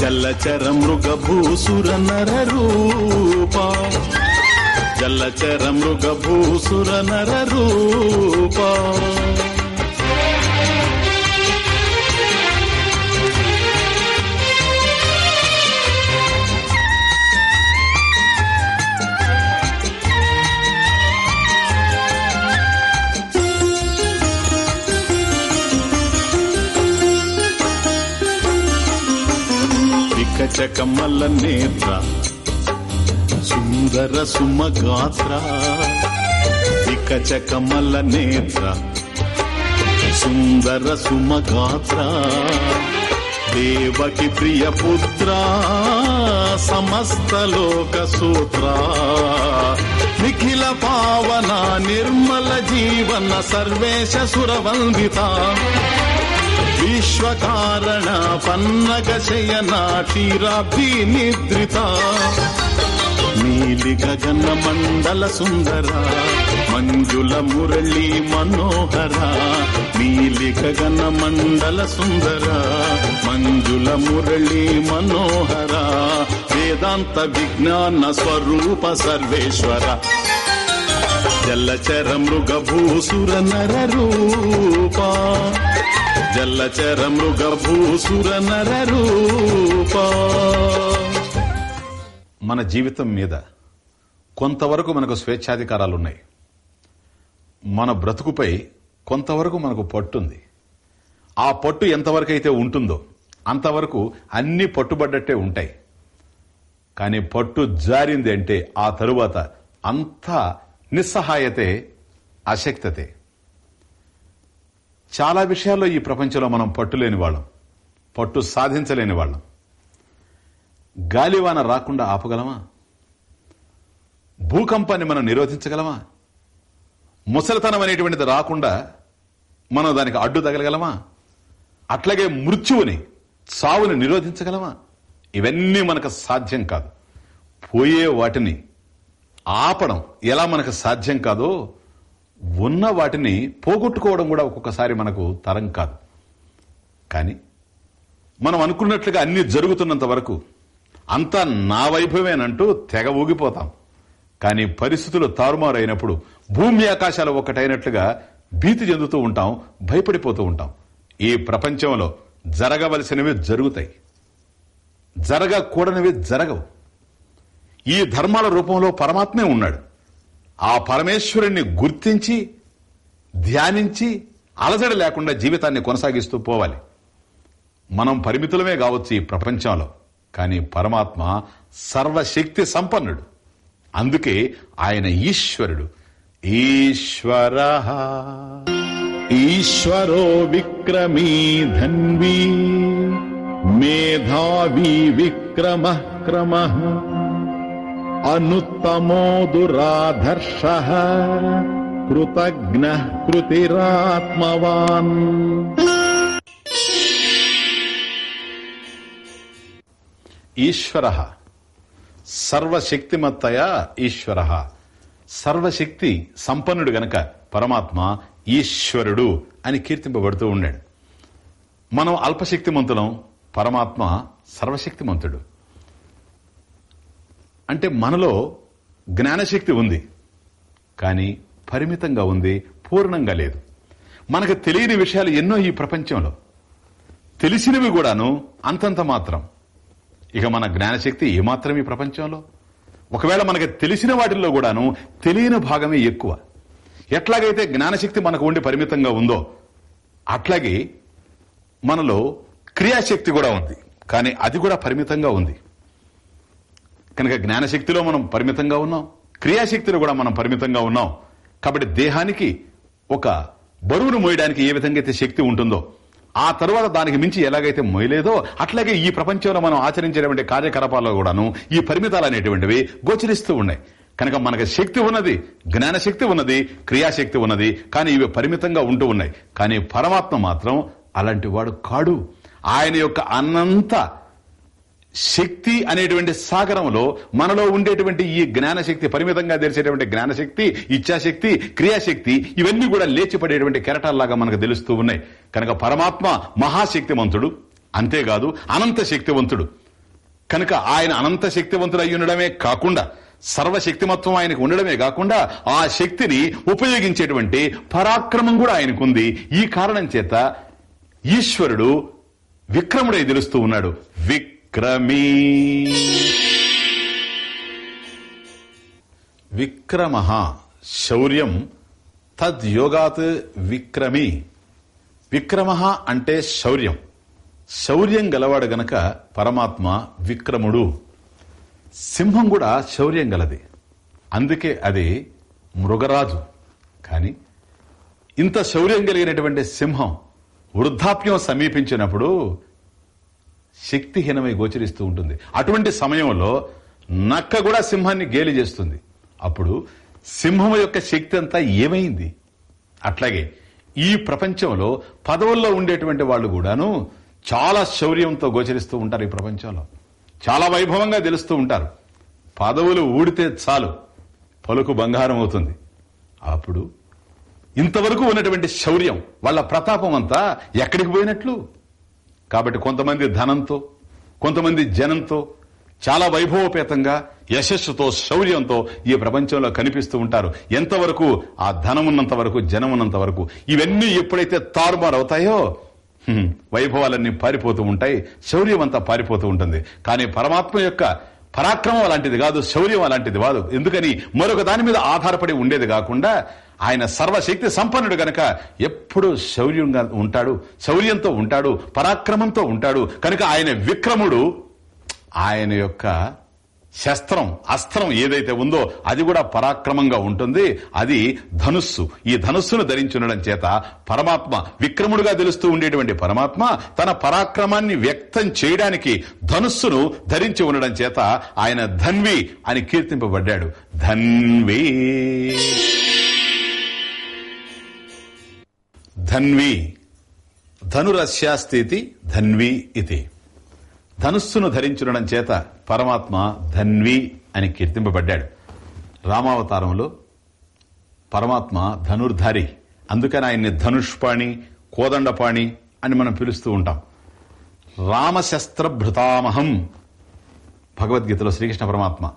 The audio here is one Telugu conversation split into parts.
జల్లచర మృగభూసుర నర రూప జల్లచర మృగభూసుర నర రూప కమల నేత్ర సుందర సుమగాత్ర వికచకమల నేత్ర సుందర సుమగాత్ర దేవకి ప్రియ పుత్ర సమస్త లోక సూత్ర నిఖిల పావన నిర్మల జీవన సర్వేశ సురవందిత. విశ్వకారణ పన్నగ శయన క్షీరాబ్ది నిద్రిత నీలి గగన మండల సుందర మంజుల మురళి మనోహర. నీలి గగన మండల సుందర మంజుల మురళి మనోహర. వేదాంత విజ్ఞాన స్వరూప సర్వేశ్వర. జల్లచర మృగభూసుర నర రూప. జల్లచర మృగభూసుర నర రూప మన జీవితం మీద కొంతవరకు మనకు స్వేచ్ఛాధికారాలు ఉన్నాయి మన బ్రతుకుపై కొంతవరకు మనకు పట్టుంది. ఆ పట్టు ఎంతవరకు అయితే ఉంటుందో అంతవరకు అన్ని పట్టుబడ్డట్టే ఉంటాయి. కానీ పట్టు జారింది అంటే ఆ తరువాత అంతా నిస్సహాయతే అశక్తతే. చాలా విషయాల్లో ఈ ప్రపంచంలో మనం పట్టులేని వాళ్ళం. పట్టు సాధించలేని వాళ్ళం. గాలివాన రాకుండా ఆపగలమా? భూకంపాన్ని మనం నిరోధించగలమా? ముసలితనం అనేటువంటిది రాకుండా మనం దానికి అడ్డు తగలగలమా? అట్లాగే మృత్యువుని చావుని నిరోధించగలమా? ఇవన్నీ మనకు సాధ్యం కాదు. పోయే వాటిని ఆపడం ఎలా మనకు సాధ్యం కాదో ఉన్న వాటిని పోగొట్టుకోవడం కూడా ఒక్కొక్కసారి మనకు తరం కాదు. కానీ మనం అనుకున్నట్లుగా అన్ని జరుగుతున్నంత వరకు అంతా నా వైభవేనంటూ తెగ ఊగిపోతాం. కానీ పరిస్థితులు తారుమారైనప్పుడు భూమి ఆకాశాలు ఒకటైనట్లుగా భీతి చెందుతూ ఉంటాం భయపడిపోతూ ఉంటాం. ఈ ప్రపంచంలో జరగవలసినవి జరుగుతాయి. జరగకూడనివి జరగవు. ఈ ధర్మాల రూపంలో పరమాత్మే ఉన్నాడు. ఆ పరమేశ్వరుణ్ణి గుర్తించి ధ్యానించి అలజడి లేకుండా జీవితాన్ని కొనసాగిస్తూ పోవాలి. మనం పరిమితులమే కావచ్చు ఈ ప్రపంచంలో కానీ పరమాత్మ సర్వశక్తి సంపన్నుడు. అందుకే ఆయన ఈశ్వరుడు. ఈశ్వర ఈశ్వరో విక్రమీ ధన్వీ మేధావీ విక్రమ క్రమ అనుత్తమోదురాధర్ష కృతజ్ఞ కృతిరాత్మవాన్ ఈశ్వర సర్వశక్తిమత్తయ ఈశ్వర సర్వశక్తి సంపన్నుడు గనక పరమాత్మ ఈశ్వరుడు అని కీర్తింపబడుతూ ఉండాడు. మనం అల్పశక్తిమంతులం పరమాత్మ సర్వశక్తిమంతుడు. అంటే మనలో జ్ఞానశక్తి ఉంది కానీ పరిమితంగా ఉంది పూర్ణంగా లేదు. మనకు తెలియని విషయాలు ఎన్నో ఈ ప్రపంచంలో. తెలిసినవి కూడాను అంతంత మాత్రం. ఇక మన జ్ఞానశక్తి ఏమాత్రం ఈ ప్రపంచంలో? ఒకవేళ మనకు తెలిసిన వాటిల్లో కూడాను తెలియని భాగమే ఎక్కువ. ఎట్లాగైతే జ్ఞానశక్తి మనకు ఉండి పరిమితంగా ఉందో అట్లాగే మనలో క్రియాశక్తి కూడా ఉంది కానీ అది కూడా పరిమితంగా ఉంది. కనుక జ్ఞానశక్తిలో మనం పరిమితంగా ఉన్నాం. క్రియాశక్తిలో కూడా మనం పరిమితంగా ఉన్నాం. కాబట్టి దేహానికి ఒక బరువును మోయడానికి ఏ విధంగా అయితే శక్తి ఉంటుందో ఆ తర్వాత దానికి మించి ఎలాగైతే మొయలేదో అట్లాగే ఈ ప్రపంచంలో మనం ఆచరించేటువంటి కార్యకలాపాల్లో కూడాను ఈ పరిమితాలు అనేటువంటివి గోచరిస్తూ ఉన్నాయి. కనుక మనకు శక్తి ఉన్నది జ్ఞానశక్తి ఉన్నది క్రియాశక్తి ఉన్నది కానీ ఇవి పరిమితంగా ఉంటూ ఉన్నాయి. కానీ పరమాత్మ మాత్రం అలాంటి వాడు కాడు. ఆయన యొక్క అనంత శక్తి అనేటువంటి సాగరంలో మనలో ఉండేటువంటి ఈ జ్ఞానశక్తి పరిమితంగా తెలిసేటువంటి జ్ఞానశక్తి ఇచ్ఛాశక్తి క్రియాశక్తి ఇవన్నీ కూడా లేచిపడేటువంటి కెరటాల్లాగా మనకు తెలుస్తూ ఉన్నాయి. కనుక పరమాత్మ మహాశక్తివంతుడు అంతేకాదు అనంత శక్తివంతుడు. కనుక ఆయన అనంత శక్తివంతుడు అయి ఉండడమే కాకుండా సర్వశక్తిమత్వం ఆయనకు ఉండడమే కాకుండా ఆ శక్తిని ఉపయోగించేటువంటి పరాక్రమం కూడా ఆయనకుంది. ఈ కారణం చేత ఈశ్వరుడు విక్రముడై తెలుస్తూ ఉన్నాడు. విక్రమీ. విక్రమ శౌర్యం తద్యోగాత్ విక్రమి. విక్రమ అంటే శౌర్యం. శౌర్యం గలవాడు గనక పరమాత్మ విక్రముడు. సింహం కూడా శౌర్యం గలది. అందుకే అది మృగరాజు. కానీ ఇంత శౌర్యం కలిగినటువంటి సింహం వృద్ధాప్యం సమీపించినప్పుడు శక్తిహీనమై గోచరిస్తూ ఉంటుంది. అటువంటి సమయంలో నక్క కూడా సింహాన్ని గేలి చేస్తుంది. అప్పుడు సింహం యొక్క శక్తి అంతా ఏమైంది? అట్లాగే ఈ ప్రపంచంలో పదవుల్లో ఉండేటువంటి వాళ్ళు కూడాను చాలా శౌర్యంతో గోచరిస్తూ ఉంటారు ఈ ప్రపంచంలో. చాలా వైభవంగా తెలుస్తూ ఉంటారు. పదవులు ఊడితే చాలు. పలుకు బంగారం అవుతుంది. అప్పుడు ఇంతవరకు ఉన్నటువంటి శౌర్యం వాళ్ళ ప్రతాపం అంతా ఎక్కడికి పోయినట్లు? కాబట్టి కొంతమంది ధనంతో కొంతమంది జనంతో చాలా వైభవపేతంగా యశస్సుతో శౌర్యంతో ఈ ప్రపంచంలో కనిపిస్తూ ఉంటారు. ఎంతవరకు? ఆ ధనం ఉన్నంత వరకు జనం ఉన్నంత వరకు. ఇవన్నీ ఎప్పుడైతే తారుమారు అవుతాయో వైభవాలన్నీ పారిపోతూ ఉంటాయి శౌర్యం అంతా పారిపోతూ ఉంటుంది. కానీ పరమాత్మ యొక్క పరాక్రమం అలాంటిది కాదు శౌర్యం అలాంటిది కాదు. ఎందుకని? మరొక దాని మీద ఆధారపడి ఉండేది కాకుండా ఆయన సర్వశక్తి సంపన్నుడు గనక ఎప్పుడు శౌర్యంగా ఉంటాడు శౌర్యంతో ఉంటాడు పరాక్రమంతో ఉంటాడు కనుక ఆయన విక్రముడు ఆయన యొక్క శస్త్రం అస్త్రం ఏదైతే ఉందో అది కూడా పరాక్రమంగా ఉంటుంది. అది ధనుస్సు. ఈ ధనుస్సును ధరించి ఉండడం చేత పరమాత్మ విక్రముడుగా తెలుస్తూ ఉండేటువంటి పరమాత్మ తన పరాక్రమాన్ని వ్యక్తం చేయడానికి ధనుస్సును ధరించి ఉండడం చేత ఆయన ధన్వి అని కీర్తింపబడ్డాడు. ధన్వి. ధన్వి. ధనురస్యాస్థితి ధన్వి ఇది. ధనుస్సును ధరించుండడం చేత పరమాత్మ ధన్వి అని కీర్తింపబడ్డాడు. రామావతారంలో పరమాత్మ ధనుర్ధారి. అందుకని ఆయన్ని ధనుష్పాణి కోదండపాణి అని మనం పిలుస్తూ ఉంటాం. రామశస్త్రభృతామహం. భగవద్గీతలో శ్రీకృష్ణ పరమాత్మ.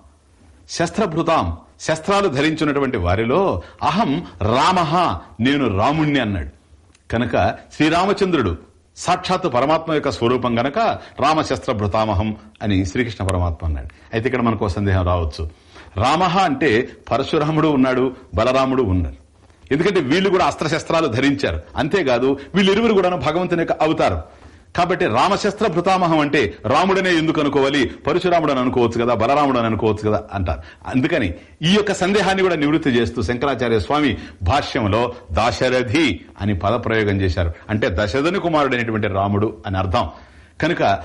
శస్త్రభృతాం శస్త్రాలు ధరించినటువంటి వారిలో అహం రామః నేను రాముణ్ణి అన్నాడు. కనుక శ్రీరామచంద్రుడు సాక్షాత్తు పరమాత్మ యొక్క స్వరూపం గనక రామశస్త్ర భృతామహం అని శ్రీకృష్ణ పరమాత్మ అన్నాడు. అయితే ఇక్కడ మనకు సందేహం రావచ్చు. రామ అంటే పరశురాముడు ఉన్నాడు బలరాముడు ఉన్నాడు ఎందుకంటే వీళ్ళు కూడా అస్త్రశస్త్రాలు ధరించారు. అంతేకాదు వీళ్ళిరువురు కూడా భగవంతుని యొక్క అవతారం. కాబట్టి రామశస్త్ర భృతామహం అంటే రాముడనే ఎందుకు అనుకోవాలి? పరశురాముడు అని అనుకోవచ్చు కదా బలరాముడు అని అనుకోవచ్చు కదా అంటారు. అందుకని ఈ యొక్క సందేహాన్ని కూడా నివృత్తి చేస్తూ శంకరాచార్య స్వామి భాష్యంలో దాశరథి అని పదప్రయోగం చేశారు. అంటే దశరథుని కుమారుడైనటువంటి రాముడు అని అర్థం. కనుక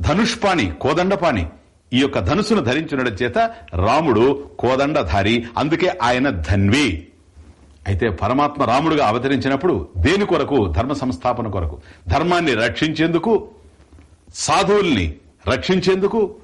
ధనుష్పాణి కోదండపాణి ఈ యొక్క ధనుసును ధరించుండడం చేత రాముడు కోదండధారి అందుకే ఆయన ధన్వి. అయితే పరమాత్మ రాముడుగా అవతరించినప్పుడు దేని కొరకు? ధర్మ సంస్థాపన కొరకు. ధర్మాన్ని రక్షించేందుకు సాధువుల్ని రక్షించేందుకు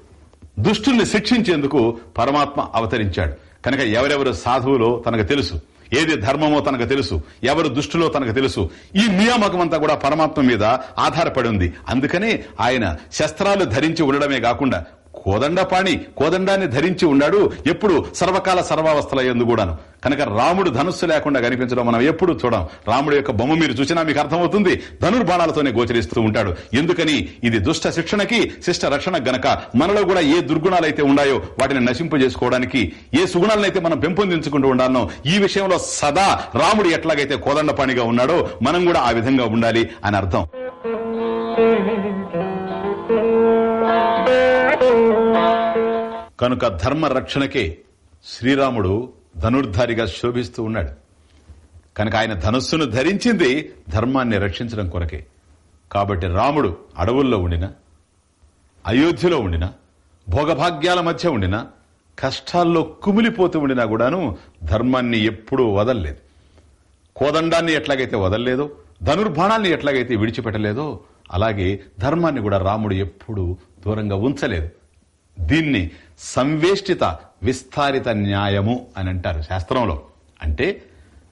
దుష్టుల్ని శిక్షించేందుకు పరమాత్మ అవతరించాడు. కనుక ఎవరెవరు సాధువులో తనకు తెలుసు ఏది ధర్మమో తనకు తెలుసు ఎవరు దుష్టులో తనకు తెలుసు ఈ నియామకం అంతా కూడా పరమాత్మ మీద ఆధారపడి ఉంది. అందుకనే ఆయన శస్త్రాలు ధరించి ఉండడమే కాకుండా కోదండపాణి కోదండాన్ని ధరించి ఉన్నాడు ఎప్పుడు? సర్వకాల సర్వావస్థల ఎందు కూడాను కనుక రాముడు ధనుస్సు లేకుండా కనిపించడం మనం ఎప్పుడు చూడం. రాముడు యొక్క బొమ్మ మీరు చూసినా మీకు అర్థమవుతుంది. ధనుర్బాణాలతోనే గోచరిస్తూ ఉంటాడు. ఎందుకని? ఇది దుష్ట శిక్షణకి శిష్ట రక్షణ గనక మనలో కూడా ఏ దుర్గుణాలు అయితే ఉన్నాయో వాటిని నశింపజేసుకోవడానికి ఏ సుగుణాలనైతే మనం పెంపొందించుకుంటూ ఉండాలనో ఈ విషయంలో సదా రాముడు ఎట్లాగైతే కోదండపాణిగా ఉన్నాడో మనం కూడా ఆ విధంగా ఉండాలి అని అర్థం. కనుక ధర్మ రక్షణకే శ్రీరాముడు ధనుర్ధారిగా శోభిస్తూ ఉన్నాడు. కనుక ఆయన ధనుస్సును ధరించింది ధర్మాన్ని రక్షించడం కొరకే. కాబట్టి రాముడు అడవుల్లో ఉండిన అయోధ్యలో ఉండిన భోగభాగ్యాల మధ్య ఉండిన కష్టాల్లో కుమిలిపోతూ ఉండినా కూడాను ధర్మాన్ని ఎప్పుడూ వదల్లేదు. కోదండాన్ని ఎట్లాగైతే వదల్లేదో ధనుర్బాణాన్ని ఎట్లాగైతే విడిచిపెట్టలేదో అలాగే ధర్మాన్ని కూడా రాముడు ఎప్పుడూ దూరంగా ఉంచలేదు. దీన్ని సంవేష్టిత విస్తారిత న్యాయము అని అంటారు శాస్త్రంలో. అంటే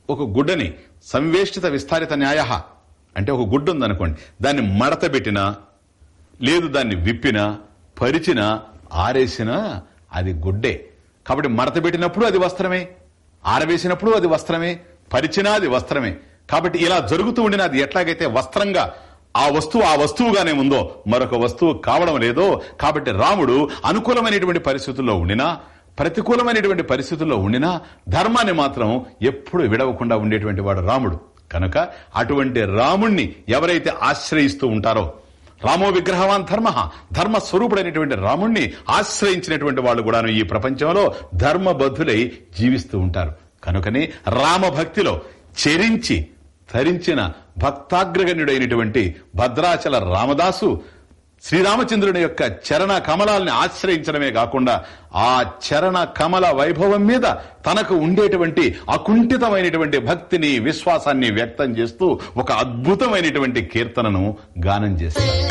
ఒక గుడ్డని సంవేష్టిత విస్తారిత న్యాయ. అంటే ఒక గుడ్డ ఉందనుకోండి దాన్ని మడత పెట్టినా లేదు దాన్ని విప్పినా పరిచిన ఆరేసిన అది గుడ్డే. కాబట్టి మడత పెట్టినప్పుడు అది వస్త్రమే. ఆరవేసినప్పుడు అది వస్త్రమే. పరిచినా అది వస్త్రమే. కాబట్టి ఇలా జరుగుతూ ఉండిన అది ఎట్లాగైతే వస్త్రంగా ఆ వస్తువు ఆ వస్తువుగానే ఉందో మరొక వస్తువు కావడం లేదో కాబట్టి రాముడు అనుకూలమైనటువంటి పరిస్థితుల్లో ఉండినా ప్రతికూలమైనటువంటి పరిస్థితుల్లో ఉండినా ధర్మాన్ని మాత్రం ఎప్పుడు విడవకుండా ఉండేటువంటి వాడు రాముడు. కనుక అటువంటి రాముణ్ణి ఎవరైతే ఆశ్రయిస్తూ ఉంటారో రామో విగ్రహవాన్ ధర్మ ధర్మ స్వరూపుడైనటువంటి రాముణ్ణి ఆశ్రయించినటువంటి వాళ్ళు కూడాను ఈ ప్రపంచంలో ధర్మబద్ధులై జీవిస్తూ ఉంటారు. కనుకనే రామభక్తిలో చెరించి ధరించిన భక్తాగ్రగణ్యుడైనటువంటి భద్రాచల రామదాసు శ్రీరామచంద్రుని యొక్క చరణ కమలాల్ని ఆశ్రయించడమే కాకుండా ఆ చరణ కమల వైభవం మీద తనకు ఉండేటువంటి అకుంఠితమైనటువంటి భక్తిని విశ్వాసాన్ని వ్యక్తం చేస్తూ ఒక అద్భుతమైనటువంటి కీర్తనను గానం చేస్తారు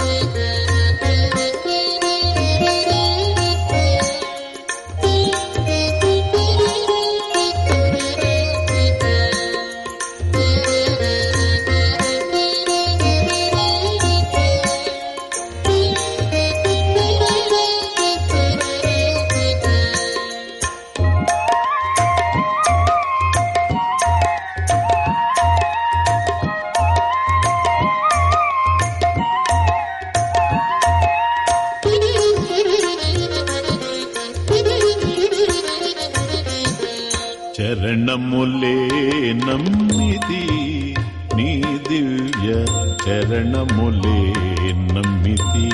చరణములే నమ్మితి నీ దివ్య చరణములే నమ్మితి.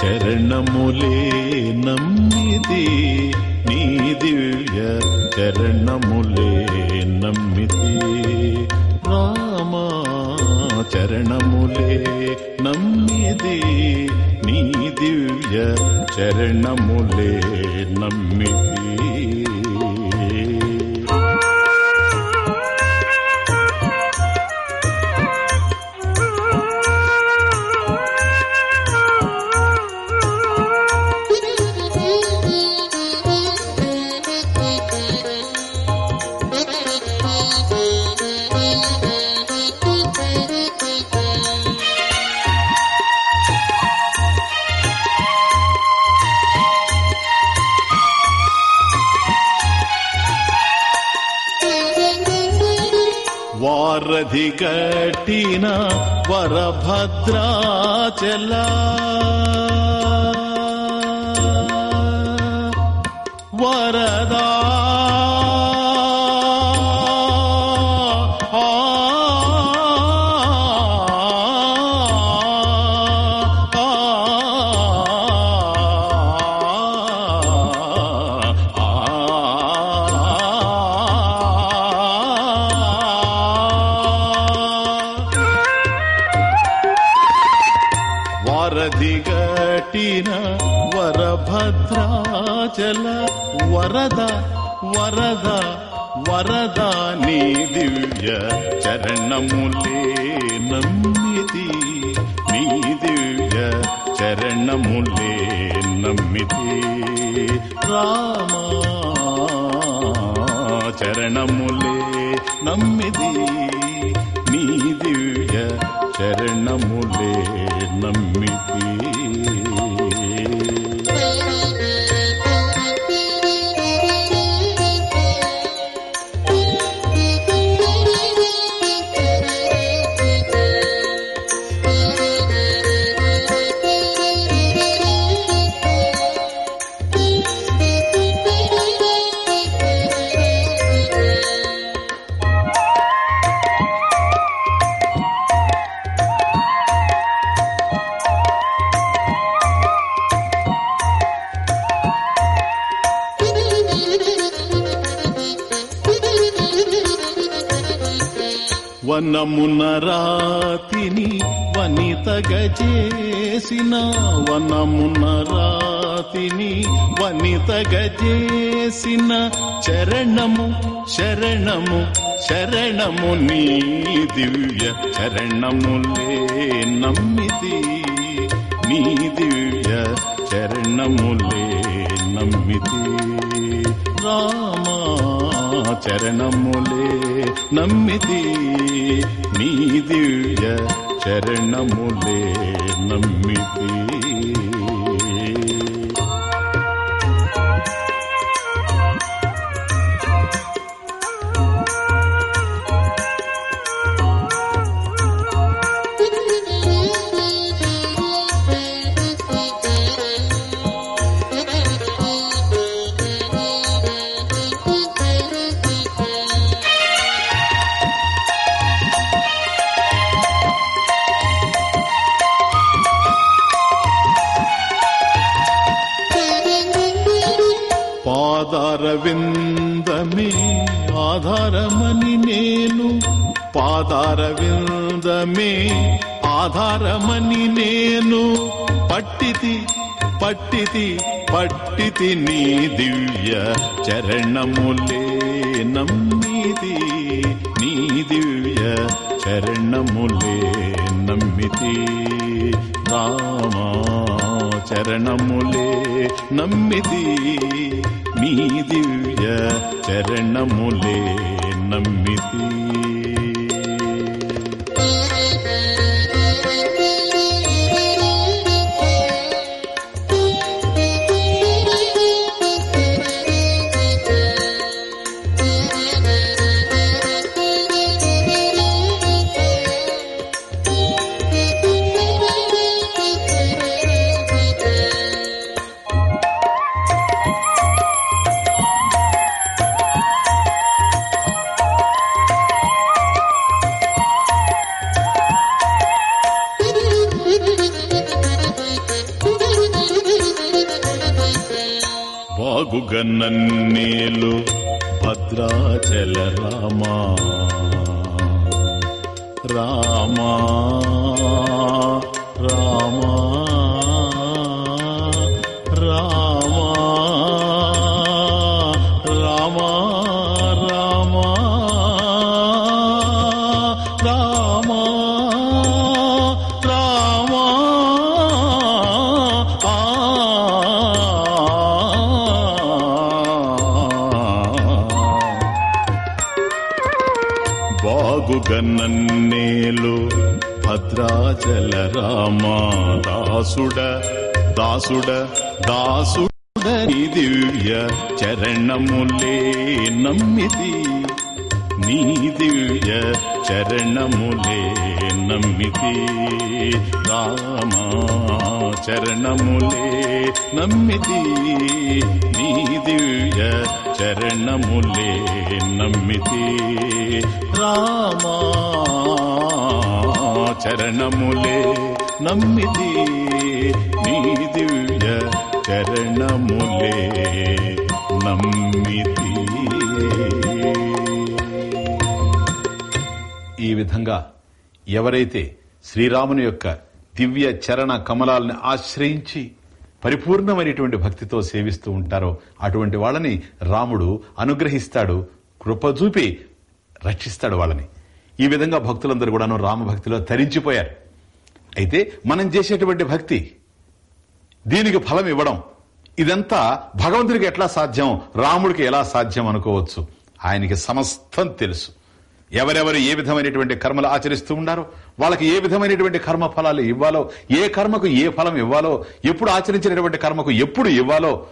చరణములే నమ్మితి నీ దివ్య చరణములే నమ్మితి. రామా చరణములే నమ్మిది నీ దివ్య చరణములే నమ్మితి. వారధి కట్టిన వరభద్రాచల. వరదా చరణములే నమ్మితి నీ దివ్య చరణములే నమ్మితి. రామా చరణములే నమ్మిది నీ దివ్య చరణములే నమ్మితి. చేసిన చరణము శరణము శరణము నీ దివ్య చరణములే నమ్మితి. నీ దివ్య చరణములే నమ్మితి. రామా చరణములే నమ్మితి. నీ దివ్య చరణములే నమ్మితి. ఆధారమని నేను పట్టితి పట్టితి పట్టితి నీ దివ్య చరణములే నమ్మితి. బాగుగన్నన్నేలు భద్రాచల రామా. రామా రామా. దాసుడ దాసుడ దాసుడని దివ్య చరణములే నమ్మితి. నీ దివ్య చరణములే నమ్మితి. రామా చరణములే నమ్మితి. నీ దివ్య చరణములే నమ్మితి. రామా చరణములే నమ్మితి. విధంగా ఎవరైతే శ్రీరాముని యొక్క దివ్య చరణ కమలాలను ఆశ్రయించి పరిపూర్ణమైనటువంటి భక్తితో సేవిస్తూ ఉంటారో అటువంటి వాళ్ళని రాముడు అనుగ్రహిస్తాడు కృపచూపి రక్షిస్తాడు వాళ్ళని. ఈ విధంగా భక్తులందరూ కూడాను రామభక్తిలో తరించిపోయారు. అయితే మనం చేసేటువంటి భక్తి దీనికి ఫలం ఇవ్వడం ఇదంతా భగవంతుడికి ఎట్లా సాధ్యం రాముడికి ఎలా సాధ్యం అనుకోవచ్చు ఆయనకి సమస్తం తెలుసు. ఎవరెవరు ఏ విధమైనటువంటి కర్మలు ఆచరిస్తూ ఉన్నారో వాళ్ళకి ఏ విధమైనటువంటి కర్మ ఫలాలు ఇవ్వాలో ఏ కర్మకు ఏ ఫలం ఇవ్వాలో ఎప్పుడు ఆచరించినటువంటి కర్మకు ఎప్పుడు ఇవ్వాలో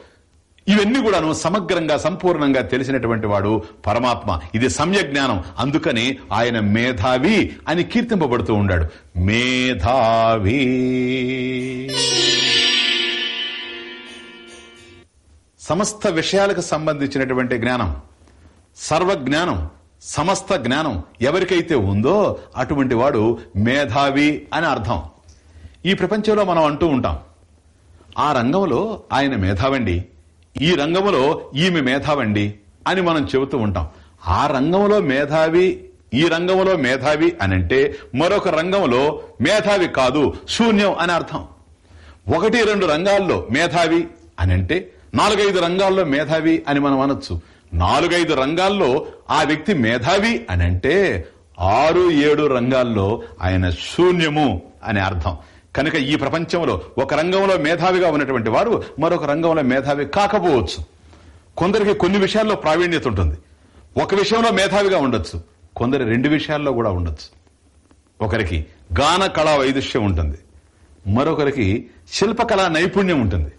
ఇవన్నీ కూడాను సమగ్రంగా సంపూర్ణంగా తెలిసినటువంటి వాడు పరమాత్మ. ఇది సమ్యక్ జ్ఞానం. అందుకని ఆయన మేధావి అని కీర్తింపబడుతూ ఉన్నాడు మేధావి. సమస్త విషయాలకు సంబంధించినటువంటి జ్ఞానం. సర్వజ్ఞానం. సమస్త జ్ఞానం ఎవరికైతే ఉందో అటువంటి వాడు మేధావి అని అర్థం. ఈ ప్రపంచంలో మనం అంటూ ఉంటాం ఆ రంగంలో ఆయన మేధావండి ఈ రంగంలో ఈమె మేధావండి అని మనం చెబుతూ ఉంటాం. ఆ రంగంలో మేధావి ఈ రంగంలో మేధావి అని అంటే మరొక రంగంలో మేధావి కాదు శూన్యం అని అర్థం. ఒకటి రెండు రంగాల్లో మేధావి అని అంటే నాలుగైదు రంగాల్లో మేధావి అని మనం అనొచ్చు. నాలుగైదు రంగాల్లో ఆ వ్యక్తి మేధావి అని అంటే ఆరు ఏడు రంగాల్లో ఆయన శూన్యము అని అర్థం. కనుక ఈ ప్రపంచంలో ఒక రంగంలో మేధావిగా ఉన్నటువంటి వారు మరొక రంగంలో మేధావి కాకపోవచ్చు. కొందరికి కొన్ని విషయాల్లో ప్రావీణ్యత ఉంటుంది. ఒక విషయంలో మేధావిగా ఉండొచ్చు. కొందరు రెండు విషయాల్లో కూడా ఉండొచ్చు. ఒకరికి గాన కళా వైదుష్యం ఉంటుంది. మరొకరికి శిల్పకళా నైపుణ్యం ఉంటుంది.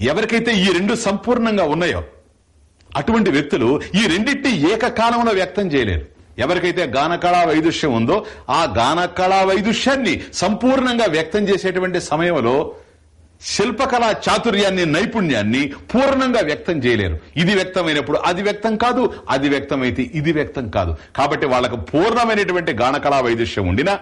ఎవరికైతే ఈ రెండు సంపూర్ణంగా ఉన్నాయో అటువంటి వ్యక్తులు ఈ రెండింటిని ఏకకాలంలో వ్యక్తం చేయలేరు. ఎవరికైతే గానకళా వైదుష్యం ఉందో ఆ గానకళా వైదుష్యాన్ని సంపూర్ణంగా వ్యక్తం చేసేటువంటి సమయంలో శిల్పకళా చాతుర్యాన్ని నైపుణ్యాన్ని పూర్ణంగా వ్యక్తం చేయలేరు. ఇది వ్యక్తమైనప్పుడు అది వ్యక్తం కాదు అది వ్యక్తమైతే ఇది వ్యక్తం కాదు. కాబట్టి వాళ్ళకు పూర్ణమైనటువంటి గానకళా వైదుష్యం ఉండినా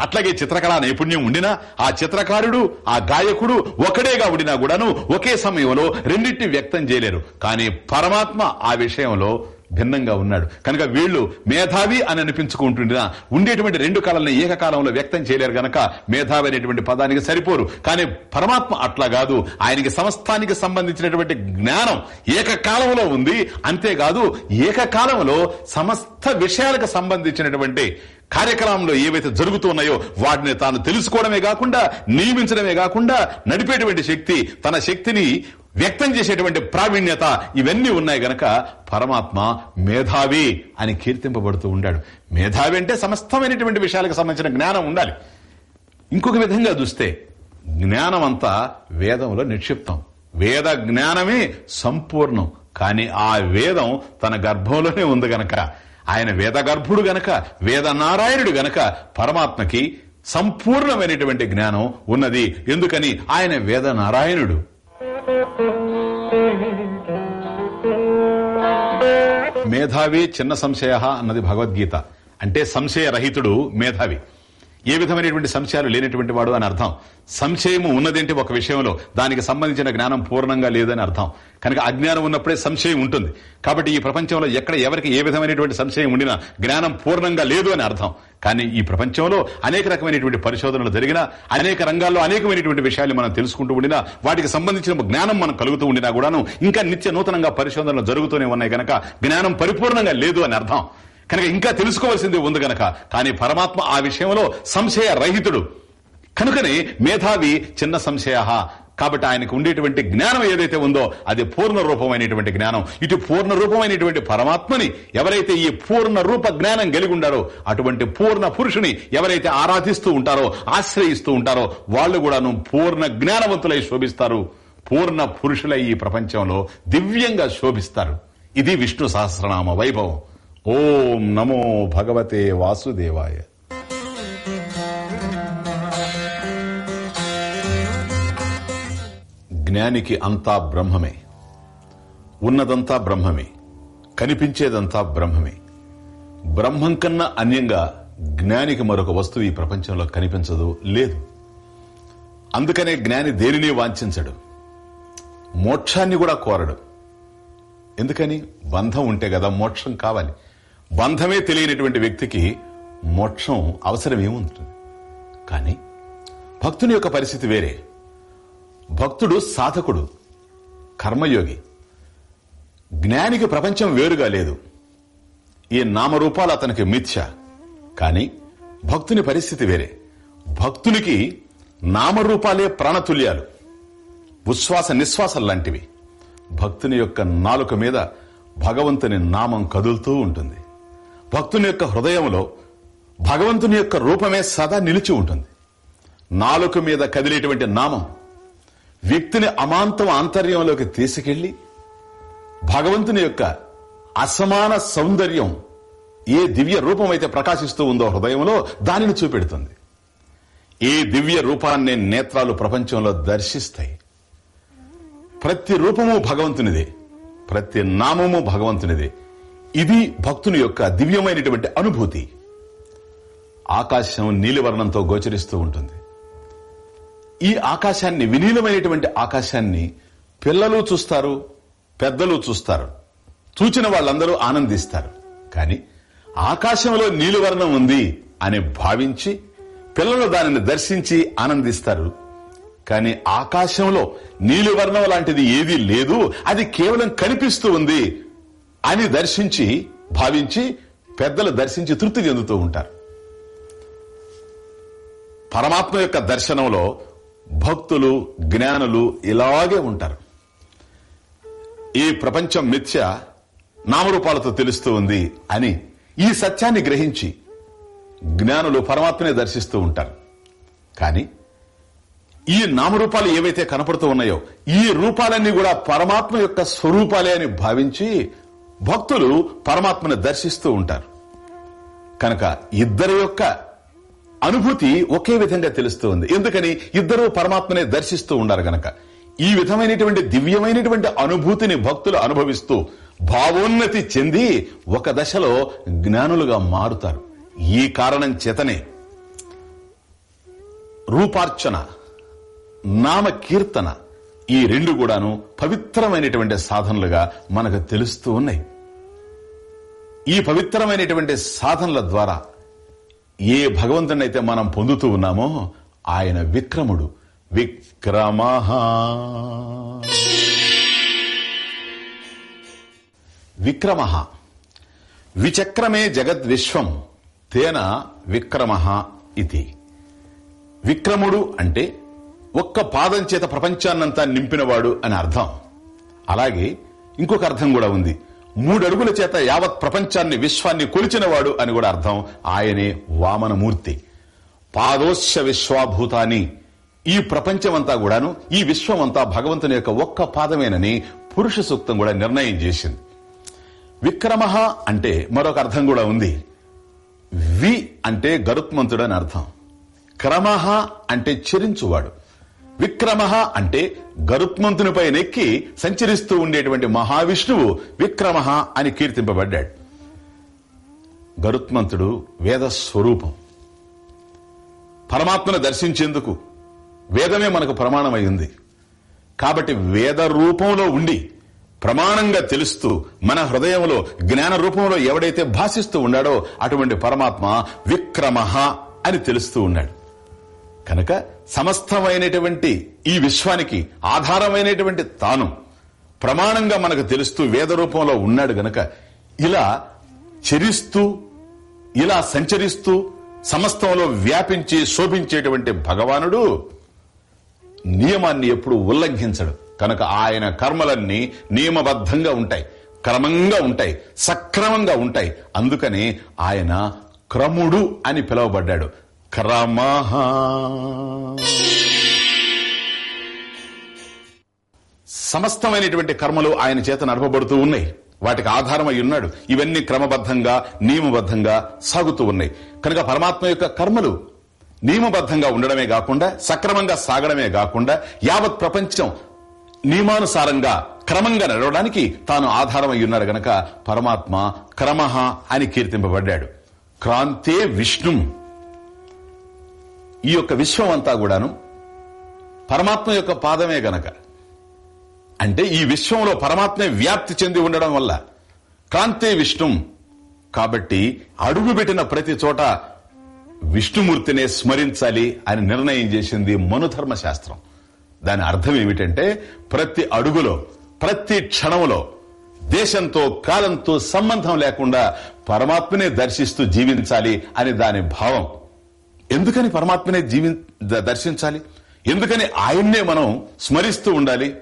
అట్లాగే చిత్రకళా నైపుణ్యం ఉండినా ఆ చిత్రకారుడు ఆ గాయకుడు ఒకడేగా ఉండినా కూడాను ఒకే సమయంలో రెండింటిని వ్యక్తం చేయలేరు. కానీ పరమాత్మ ఆ విషయంలో భిన్నంగా ఉన్నాడు. కనుక వీళ్ళు మేధావి అని అనిపించుకుంటుండినా? ఉండేటువంటి రెండు కళల్ని ఏకకాలంలో వ్యక్తం చేయలేరు గనక మేధావి అనేటువంటి పదానికి సరిపోరు. కానీ పరమాత్మ అట్లా కాదు. ఆయనకి సమస్తానికి సంబంధించినటువంటి జ్ఞానం ఏకకాలంలో ఉంది. అంతేకాదు ఏకకాలంలో సమస్త విషయాలకు సంబంధించినటువంటి కార్యక్రమంలో ఏవైతే జరుగుతున్నాయో వాటిని తాను తెలుసుకోవడమే కాకుండా నియమించడమే కాకుండా నడిపేటువంటి శక్తి తన శక్తిని వ్యక్తం చేసేటువంటి ప్రావీణ్యత ఇవన్నీ ఉన్నాయి గనక పరమాత్మ మేధావి అని కీర్తింపబడుతూ ఉండాడు. మేధావి అంటే సమస్తమైనటువంటి విషయాలకు సంబంధించిన జ్ఞానం ఉండాలి. ఇంకొక విధంగా చూస్తే జ్ఞానం అంతా వేదంలో నిక్షిప్తం. వేద జ్ఞానమే సంపూర్ణం. కానీ ఆ వేదం తన గర్భంలోనే ఉంది గనక. ఆయన వేద గర్భుడు గనక వేద నారాయణుడు గనక పరమాత్మకి సంపూర్ణమైనటువంటి జ్ఞానం ఉన్నది. ఎందుకని? ఆయన వేద నారాయణుడు. మేధావి చిన్న సంశయ అన్నది భగవద్గీత. అంటే సంశయరహితుడు మేధావి. ఏ విధమైనటువంటి సంశయాలు లేనటువంటి వాడు అని అర్థం. సంశయము ఉన్నదేంటి ఒక విషయంలో? దానికి సంబంధించిన జ్ఞానం పూర్ణంగా లేదని అర్థం. కనుక అజ్ఞానం ఉన్నప్పుడే సంశయం ఉంటుంది. కాబట్టి ఈ ప్రపంచంలో ఎక్కడ ఎవరికి ఏ విధమైనటువంటి సంశయం ఉండినా జ్ఞానం పూర్ణంగా లేదు అని అర్థం. కానీ ఈ ప్రపంచంలో అనేక రకమైనటువంటి పరిశోధనలు జరిగినా అనేక రంగాల్లో అనేకమైనటువంటి విషయాలు మనం తెలుసుకుంటూ ఉండినా వాటికి సంబంధించిన జ్ఞానం మనం కలుగుతూ ఉండినా కూడాను ఇంకా నిత్య నూతనంగా పరిశోధనలు జరుగుతూనే ఉన్నాయి కనుక జ్ఞానం పరిపూర్ణంగా లేదు అని అర్థం. కనుక ఇంకా తెలుసుకోవాల్సింది ఉంది గనక. కానీ పరమాత్మ ఆ విషయంలో సంశయ రహితుడు కనుకనే మేధావి చిన్న సంశయ కాబట్టి ఆయనకు ఉండేటువంటి జ్ఞానం ఏదైతే ఉందో అది పూర్ణ రూపమైనటువంటి జ్ఞానం. ఇటు పూర్ణ రూపమైనటువంటి పరమాత్మని ఎవరైతే ఈ పూర్ణ రూప జ్ఞానం కలిగి ఉండారో అటువంటి పూర్ణ పురుషుని ఎవరైతే ఆరాధిస్తూ ఉంటారో ఆశ్రయిస్తూ ఉంటారో వాళ్ళు కూడాను పూర్ణ జ్ఞానవంతులై శోభిస్తారు. పూర్ణ పురుషులై ఈ ప్రపంచంలో దివ్యంగా శోభిస్తారు. ఇది విష్ణు సహస్రనామ వైభవం. ఓం నమో భగవతే వాసుదేవాయ. జ్ఞానికి అంతా బ్రహ్మమే. ఉన్నదంతా బ్రహ్మమే. కనిపించేదంతా బ్రహ్మమే. బ్రహ్మం కన్నా అన్యంగా జ్ఞానికి మరొక వస్తువు ఈ ప్రపంచంలో కనిపించదు లేదు. అందుకనే జ్ఞాని దేనిని వాంఛించడు. మోక్షాన్ని కూడా కోరడు. ఎందుకని? బంధం ఉంటే కదా మోక్షం కావాలి. బంధమే తెలియనటువంటి వ్యక్తికి మోక్షం అవసరం ఏముంటుంది కానీ భక్తుని యొక్క పరిస్థితి వేరే. భక్తుడు సాధకుడు కర్మయోగి. జ్ఞానికి ప్రపంచం వేరుగా లేదు. ఈ నామరూపాలు అతనికి మిథ్య. కానీ భక్తుని పరిస్థితి వేరే. భక్తునికి నామరూపాలే ప్రాణతుల్యాలు. ఉశ్వాస నిశ్వాసం లాంటివి. భక్తుని యొక్క నాలుక మీద భగవంతుని నామం కదులుతూ ఉంటుంది. భక్తుని యొక్క హృదయంలో భగవంతుని యొక్క రూపమే సదా నిలిచి ఉంటుంది. నాలుక మీద కదిలేటువంటి నామం వ్యక్తిని అమాంతం ఆంతర్యంలోకి తీసుకెళ్ళి భగవంతుని యొక్క అసమాన సౌందర్యం ఏ దివ్య రూపం అయితే ప్రకాశిస్తూ ఉందో హృదయంలో దానిని చూపెడుతుంది. ఈ దివ్య రూపాన్ని నేత్రాలు ప్రపంచంలో దర్శిస్తాయి. ప్రతి రూపము భగవంతునిదే. ప్రతి నామము భగవంతునిదే. ఇది భక్తుని యొక్క దివ్యమైనటువంటి అనుభూతి. ఆకాశం నీలివర్ణంతో గోచరిస్తూ ఉంటుంది. ఈ ఆకాశాన్ని వినీలమైనటువంటి ఆకాశాన్ని పిల్లలు చూస్తారు పెద్దలు చూస్తారు. చూచిన వాళ్ళందరూ ఆనందిస్తారు. కానీ ఆకాశంలో నీలివర్ణం ఉంది అని భావించి పిల్లలు దానిని దర్శించి ఆనందిస్తారు. కానీ ఆకాశంలో నీలివర్ణం లాంటిది ఏదీ లేదు అది కేవలం కనిపిస్తూ ఉంది అని దర్శించి భావించి పెద్దలు దర్శించి తృప్తి చెందుతూ ఉంటారు. పరమాత్మ యొక్క దర్శనంలో భక్తులు జ్ఞానులు ఇలాగే ఉంటారు. ఈ ప్రపంచం మిథ్య నామరూపాలతో తెలుస్తూ ఉంది అని ఈ సత్యాన్ని గ్రహించి జ్ఞానులు పరమాత్మనే దర్శిస్తూ ఉంటారు. కానీ ఈ నామరూపాలు ఏవైతే కనపడుతూ ఉన్నాయో ఈ రూపాలన్నీ కూడా పరమాత్మ యొక్క స్వరూపాలే అని భావించి భక్తులు పరమాత్మను దర్శిస్తూ ఉంటారు. కనుక ఇద్దరి యొక్క అనుభూతి ఒకే విధంగా తెలుస్తూ ఉంది ఎందుకని? ఇద్దరు పరమాత్మనే దర్శిస్తూ ఉండారు గనక. ఈ విధమైనటువంటి దివ్యమైనటువంటి అనుభూతిని భక్తులు అనుభవిస్తూ భావోన్నతి చెంది ఒక దశలో జ్ఞానులుగా మారుతారు. ఈ కారణం చేతనే రూపార్చన నామ కీర్తన ఈ రెండు కూడాను పవిత్రమైనటువంటి సాధనలుగా మనకు తెలుస్తూ ఉన్నాయి. ఈ పవిత్రమైనటువంటి సాధనల ద్వారా ఏ భగవంతునైతే మనం పొందుతూ ఉన్నామో ఆయన విక్రముడు. విక్రమ విక్రమ విచక్రమే జగద్ విశ్వం. తేన విక్రమ ఇది. విక్రముడు అంటే ఒక్క పాదం చేత ప్రపంచాన్నంతా నింపినవాడు అని అర్థం. అలాగే ఇంకొక అర్థం కూడా ఉంది. మూడడుగుల చేత యావత్ ప్రపంచాన్ని విశ్వాన్ని కొలిచినవాడు అని కూడా అర్థం. ఆయనే వామనమూర్తి. పాదోశ విశ్వాభూతాన్ని ఈ ప్రపంచమంతా కూడాను ఈ విశ్వమంతా భగవంతుని యొక్క ఒక్క పాదమేనని పురుష సూక్తం కూడా నిర్ణయం చేసింది. విక్రమ అంటే మరొక అర్థం కూడా ఉంది. వి అంటే గరుత్మంతుడు అని అర్థం. క్రమ అంటే చెరించువాడు. విక్రమ అంటే గరుత్మంతునిపై నెక్కి సంచరిస్తూ ఉండేటువంటి మహావిష్ణువు విక్రమ అని కీర్తింపబడ్డాడు. గరుత్మంతుడు వేద స్వరూపం పరమాత్మను దర్శించేందుకు వేదమే మనకు ప్రమాణమై ఉంది కాబట్టి వేద రూపంలో ఉండి ప్రమాణంగా తెలుస్తూ మన హృదయంలో జ్ఞాన రూపంలో ఎవడైతే భాషిస్తూ ఉన్నాడో అటువంటి పరమాత్మ విక్రమ అని తెలుస్తూ ఉన్నాడు. కనుక సమస్తమైనటువంటి ఈ విశ్వానికి ఆధారమైనటువంటి తాను ప్రమాణంగా మనకు తెలుస్తూ వేద రూపంలో ఉన్నాడు గనక ఇలా చరిస్తూ ఇలా సంచరిస్తూ సమస్తంలో వ్యాపించి శోభించేటువంటి భగవానుడు నియమాన్ని ఎప్పుడు ఉల్లంఘించడు. కనుక ఆయన కర్మలన్నీ నియమబద్ధంగా ఉంటాయి క్రమంగా ఉంటాయి సక్రమంగా ఉంటాయి. అందుకని ఆయన క్రముడు అని పిలువబడ్డాడు. క్రమ సమస్తమైనటువంటి కర్మలు ఆయన చేత నడపబడుతూ ఉన్నాయి. వాటికి ఆధారమై ఉన్నాడు. ఇవన్నీ క్రమబద్ధంగా నియమబద్ధంగా సాగుతూ ఉన్నాయి. కనుక పరమాత్మ యొక్క కర్మలు నియమబద్ధంగా ఉండడమే కాకుండా సక్రమంగా సాగడమే కాకుండా యావత్ ప్రపంచం నియమానుసారంగా క్రమంగా నడవడానికి తాను ఆధారమై ఉన్నాడు గనక పరమాత్మ క్రమ అని కీర్తింపబడ్డాడు. క్రాంతే విష్ణుం. ఈ యొక్క విశ్వం అంతా కూడాను పరమాత్మ యొక్క పాదమే గనక. అంటే ఈ విశ్వంలో పరమాత్మే వ్యాప్తి చెంది ఉండడం వల్ల కాంతే విష్ణుం. కాబట్టి అడుగుపెట్టిన ప్రతి చోట విష్ణుమూర్తినే స్మరించాలి అని నిర్ణయం చేసింది మనుధర్మ శాస్త్రం దాని అర్థం ఏమిటంటే ప్రతి అడుగులో ప్రతి క్షణంలో దేశంతో కాలంతో సంబంధం లేకుండా పరమాత్మనే దర్శిస్తూ జీవించాలి అని దాని భావం. ఎందుకని పరమాత్మనే జీవి ద- దర్శించాలి? ఎందుకని ఆయన్నే మనం స్మరిస్తూ ఉండాలి?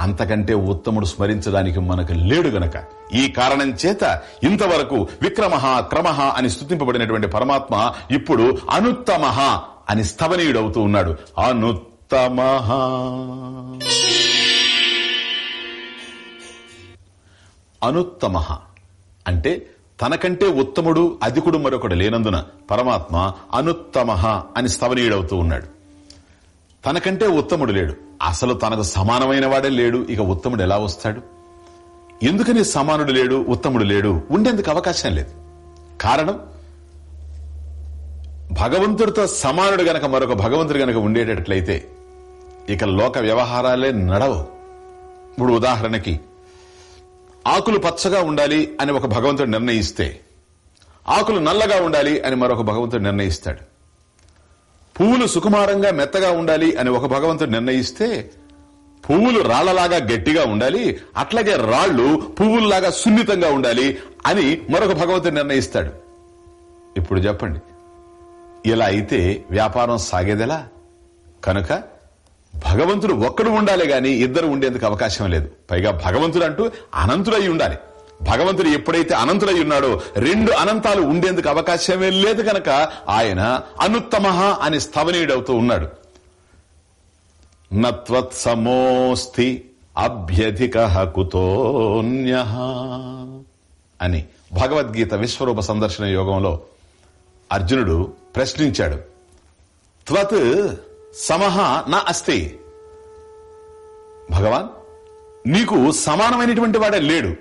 అంతకంటే ఉత్తముడు స్మరించడానికి మనకు లేడు గనక. ఈ కారణం చేత ఇంతవరకు విక్రమ క్రమ అని స్థుతింపబడినటువంటి పరమాత్మ ఇప్పుడు అనుత్తమ అని స్థవనీయుడవుతూ ఉన్నాడు. అనుత్తమ అనుత్తమ అంటే తనకంటే ఉత్తముడు అధికుడు మరొకడు లేనందున పరమాత్మ అనుత్తమ అని స్థవనీయుడవుతూ ఉన్నాడు. తనకంటే ఉత్తముడు లేడు. అసలు తనకు సమానమైన వాడే లేడు. ఇక ఉత్తముడు ఎలా వస్తాడు? ఎందుకని సమానుడు లేడు ఉత్తముడు లేడు? ఉండేందుకు అవకాశం లేదు. కారణం? భగవంతుడితో సమానుడు గనక మరొక భగవంతుడు గనక ఉండేటట్లయితే ఇక లోక వ్యవహారాలే నడవు ఇప్పుడు ఉదాహరణకి ఆకులు పచ్చగా ఉండాలి అని ఒక భగవంతుడు నిర్ణయిస్తే ఆకులు నల్లగా ఉండాలి అని మరొక భగవంతుడు నిర్ణయిస్తాడు. పువ్వులు సుకుమారంగా మెత్తగా ఉండాలి అని ఒక భగవంతుడు నిర్ణయిస్తే పువ్వులు రాళ్ళలాగా గట్టిగా ఉండాలి అట్లాగే రాళ్ళు పువ్వుల్లాగా సున్నితంగా ఉండాలి అని మరొక భగవంతుడు నిర్ణయిస్తాడు. ఇప్పుడు చెప్పండి ఇలా అయితే వ్యాపారం సాగేదెలా? కనుక భగవంతుడు ఒక్కడు ఉండాలి గాని ఇద్దరు ఉండేందుకు అవకాశం లేదు. పైగా భగవంతుడు అంటూ అనంతుడై ఉండాలి. భగవంతుడు ఎప్పుడైతే అనంతుడై ఉన్నాడో రెండు అనంతాలు ఉండేందుకు అవకాశమే లేదు గనక ఆయన అనుత్తమ అని స్థవనీయుడవుతూ ఉన్నాడు. నత్వత్సమోస్తి అభ్యధిక కుతోన్య అని భగవద్గీత విశ్వరూప సందర్శన యోగంలో అర్జునుడు ప్రశ్నించాడు. త్వత్ సమహ నా అస్తి భగవాన్ నీకు సమానమైనటువంటి వాడే లేడు.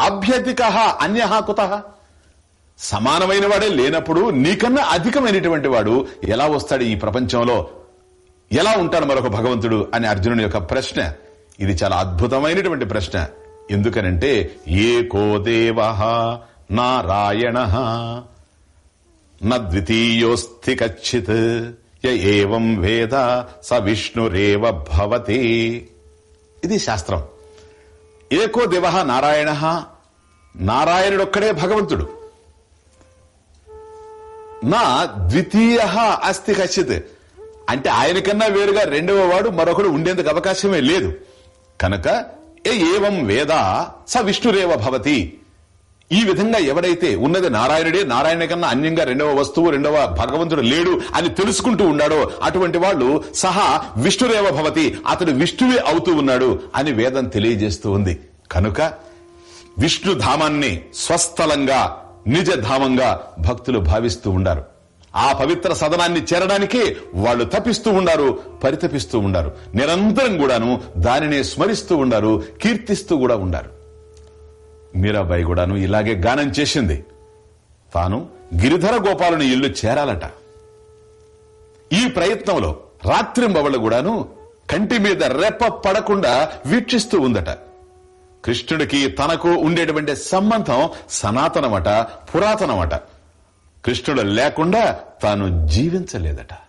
అభ్యధిక అన్య కుత. సమానమైన వాడే లేనప్పుడు నీకన్నా అధికమైనటువంటి వాడు ఎలా వస్తాడు ఈ ప్రపంచంలో? ఎలా ఉంటాడు మరొక భగవంతుడు అని అర్జునుని యొక్క ప్రశ్న? ఇది చాలా అద్భుతమైనటువంటి ప్రశ్న. ఎందుకనంటే ఏ కో దేవ నారాయణ? నద్వితీయోస్తి కచ్చిత్. ఏం వేద స విష్ణురేవ భవతి. ఇది శాస్త్రం. ఏకో దేవ నారాయణ. నారాయణుడొక్కడే భగవంతుడు. నా ద్వితీయ అస్తి కచ్చిత్ అంటే ఆయనకన్నా వేరుగా రెండవ వాడు మరొకడు ఉండేందుకు అవకాశమే లేదు. కనుక ఏ వేద స విష్ణురేవ భవతి. ఈ విధంగా ఎవడైతే ఉన్నది నారాయణుడే నారాయణ కన్నా అన్యంగా రెండవ వస్తువు రెండవ భగవంతుడు లేడు అని తెలుసుకుంటూ ఉన్నాడో అటువంటి వాళ్ళు సహా విష్ణురేవ భవతి అతడు విష్ణువే అవుతూ ఉన్నాడు అని వేదం తెలియజేస్తూ ఉంది. కనుక విష్ణు ధామాన్ని స్వస్థలంగా నిజ ధామంగా భక్తులు భావిస్తూ ఉండారు. ఆ పవిత్ర సదనాన్ని చేరడానికి వాళ్ళు తప్పిస్తూ ఉండారు పరితపిస్తూ ఉండారు. నిరంతరం కూడాను దానినే స్మరిస్తూ ఉండారు కీర్తిస్తూ కూడా ఉండారు. మీరాబాయి కూడాను ఇలాగే గానం చేసింది. తాను గిరిధర గోపాలుని ఇల్లు చేరాలట. ఈ ప్రయత్నంలో రాత్రింబవళ్ళు కూడాను కంటి మీద రెప్ప పడకుండా వీక్షిస్తూ ఉందట. కృష్ణుడికి తనకు ఉండేటువంటి సంబంధం సనాతనమట పురాతనమట. కృష్ణుడు లేకుండా తాను జీవించలేదట.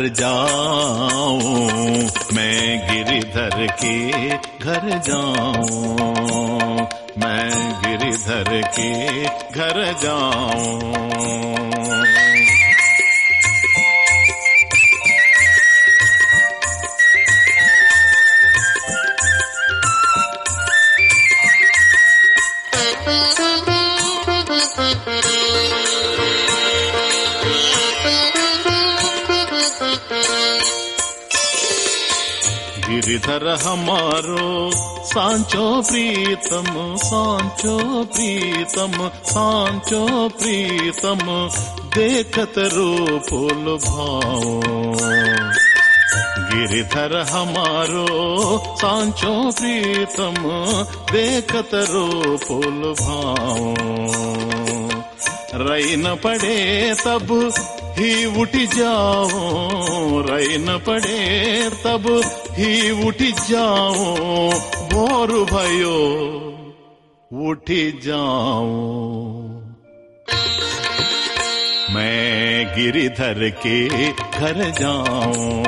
घर जाऊँ मैं गिरिधर के घर जाऊँ मैं गिरिधर के घर जाऊँ। गिरिधर हमारो सांचो प्रीतम सांचो प्रीतम सांचो प्रीतम देखत रूपुल भाओ गिरिधर हमारो सांचो प्रीतम देखत रूपुल भाओ रई न पड़े तब ही उठ जाओ रई न पड़े तब ही उठ जाओ भोर भयो, उठ जाओ। मैं गिरिधर के घर जाऊँ,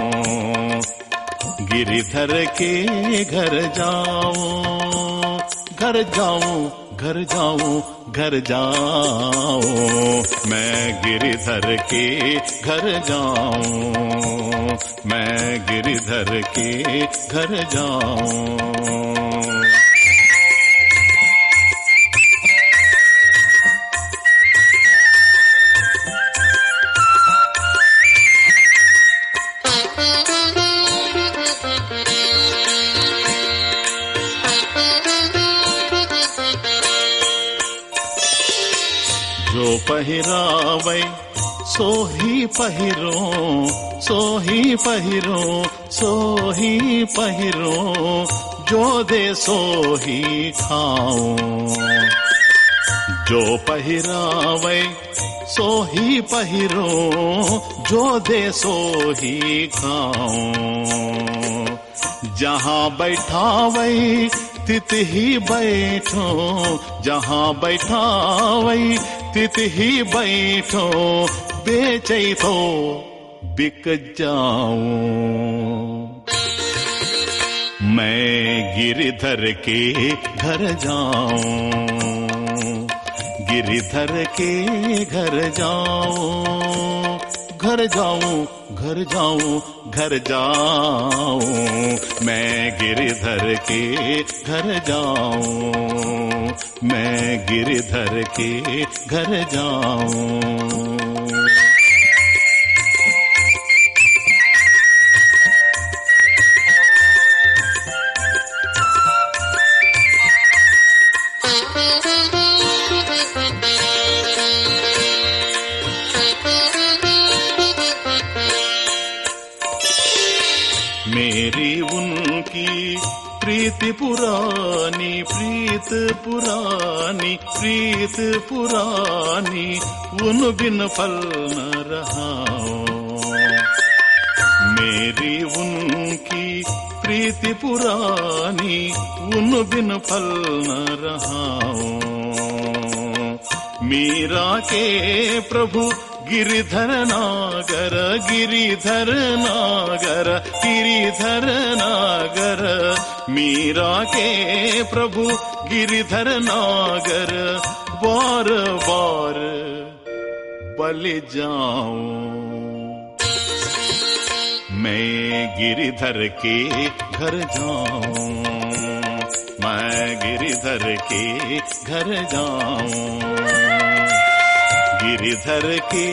गिरिधर के घर जाऊँ। घर जाऊँ घर जाऊँ घर जाऊँ। मैं गिरिधर के घर जाऊँ। मैं गिरिधर के घर जाऊँ। जो पहिरावे सो ही पहिरों सोही पहिरो सोही पहिरो, जो दे सोही खाओ जो पहिरावै, सोही पहिरो, जो दे सोही खाओ जहाँ बैठा वही तित ही बैठो। जहाँ बैठा वही तित ही बैठो। बेचै तो बिक जाऊँ। मैं गिरधर के घर जाऊँ। गिरधर के घर जाऊँ। घर जाऊँ घर जाऊँ घर जाऊँ। मैं गिरधर के घर जाऊँ। मैं गिरधर के घर जाऊँ। प्रीत पुरानी प्रीत पुरानी उन बिन फल न रहा मेरी उनकी प्रीति पुरानी उन बिन फल न रहा मीरा के प्रभु गिरिधर नागर गिरिधर नागर गिरिधर नागर। मीरा के प्रभु गिरिधर नागर, बार बार बलि जाऊँ। मैं गिरिधर के घर जाऊँ, मैं गिरिधर के घर जाऊँ। गिरिधर के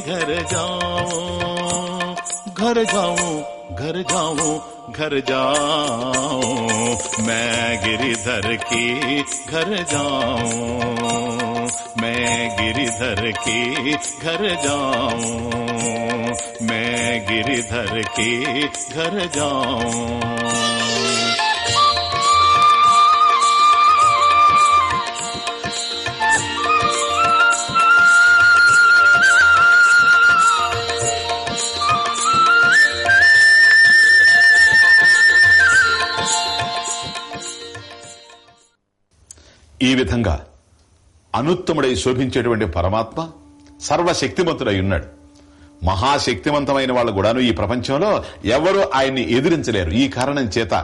घर जाऊँ घर जाऊँ घर जाऊँ घर जाऊँ। मैं गिरिधर के घर जाऊँ, मैं गिरिधर के घर जाऊँ, मैं गिरिधर के घर जाऊँ। ఈ విధంగా అనుత్తముడై శోభించేటువంటి పరమాత్మ సర్వశక్తిమంతుడై ఉన్నాడు. మహాశక్తివంతమైన వాళ్ళు కూడాను ఈ ప్రపంచంలో ఎవరూ ఆయన్ని ఎదిరించలేరు. ఈ కారణం చేత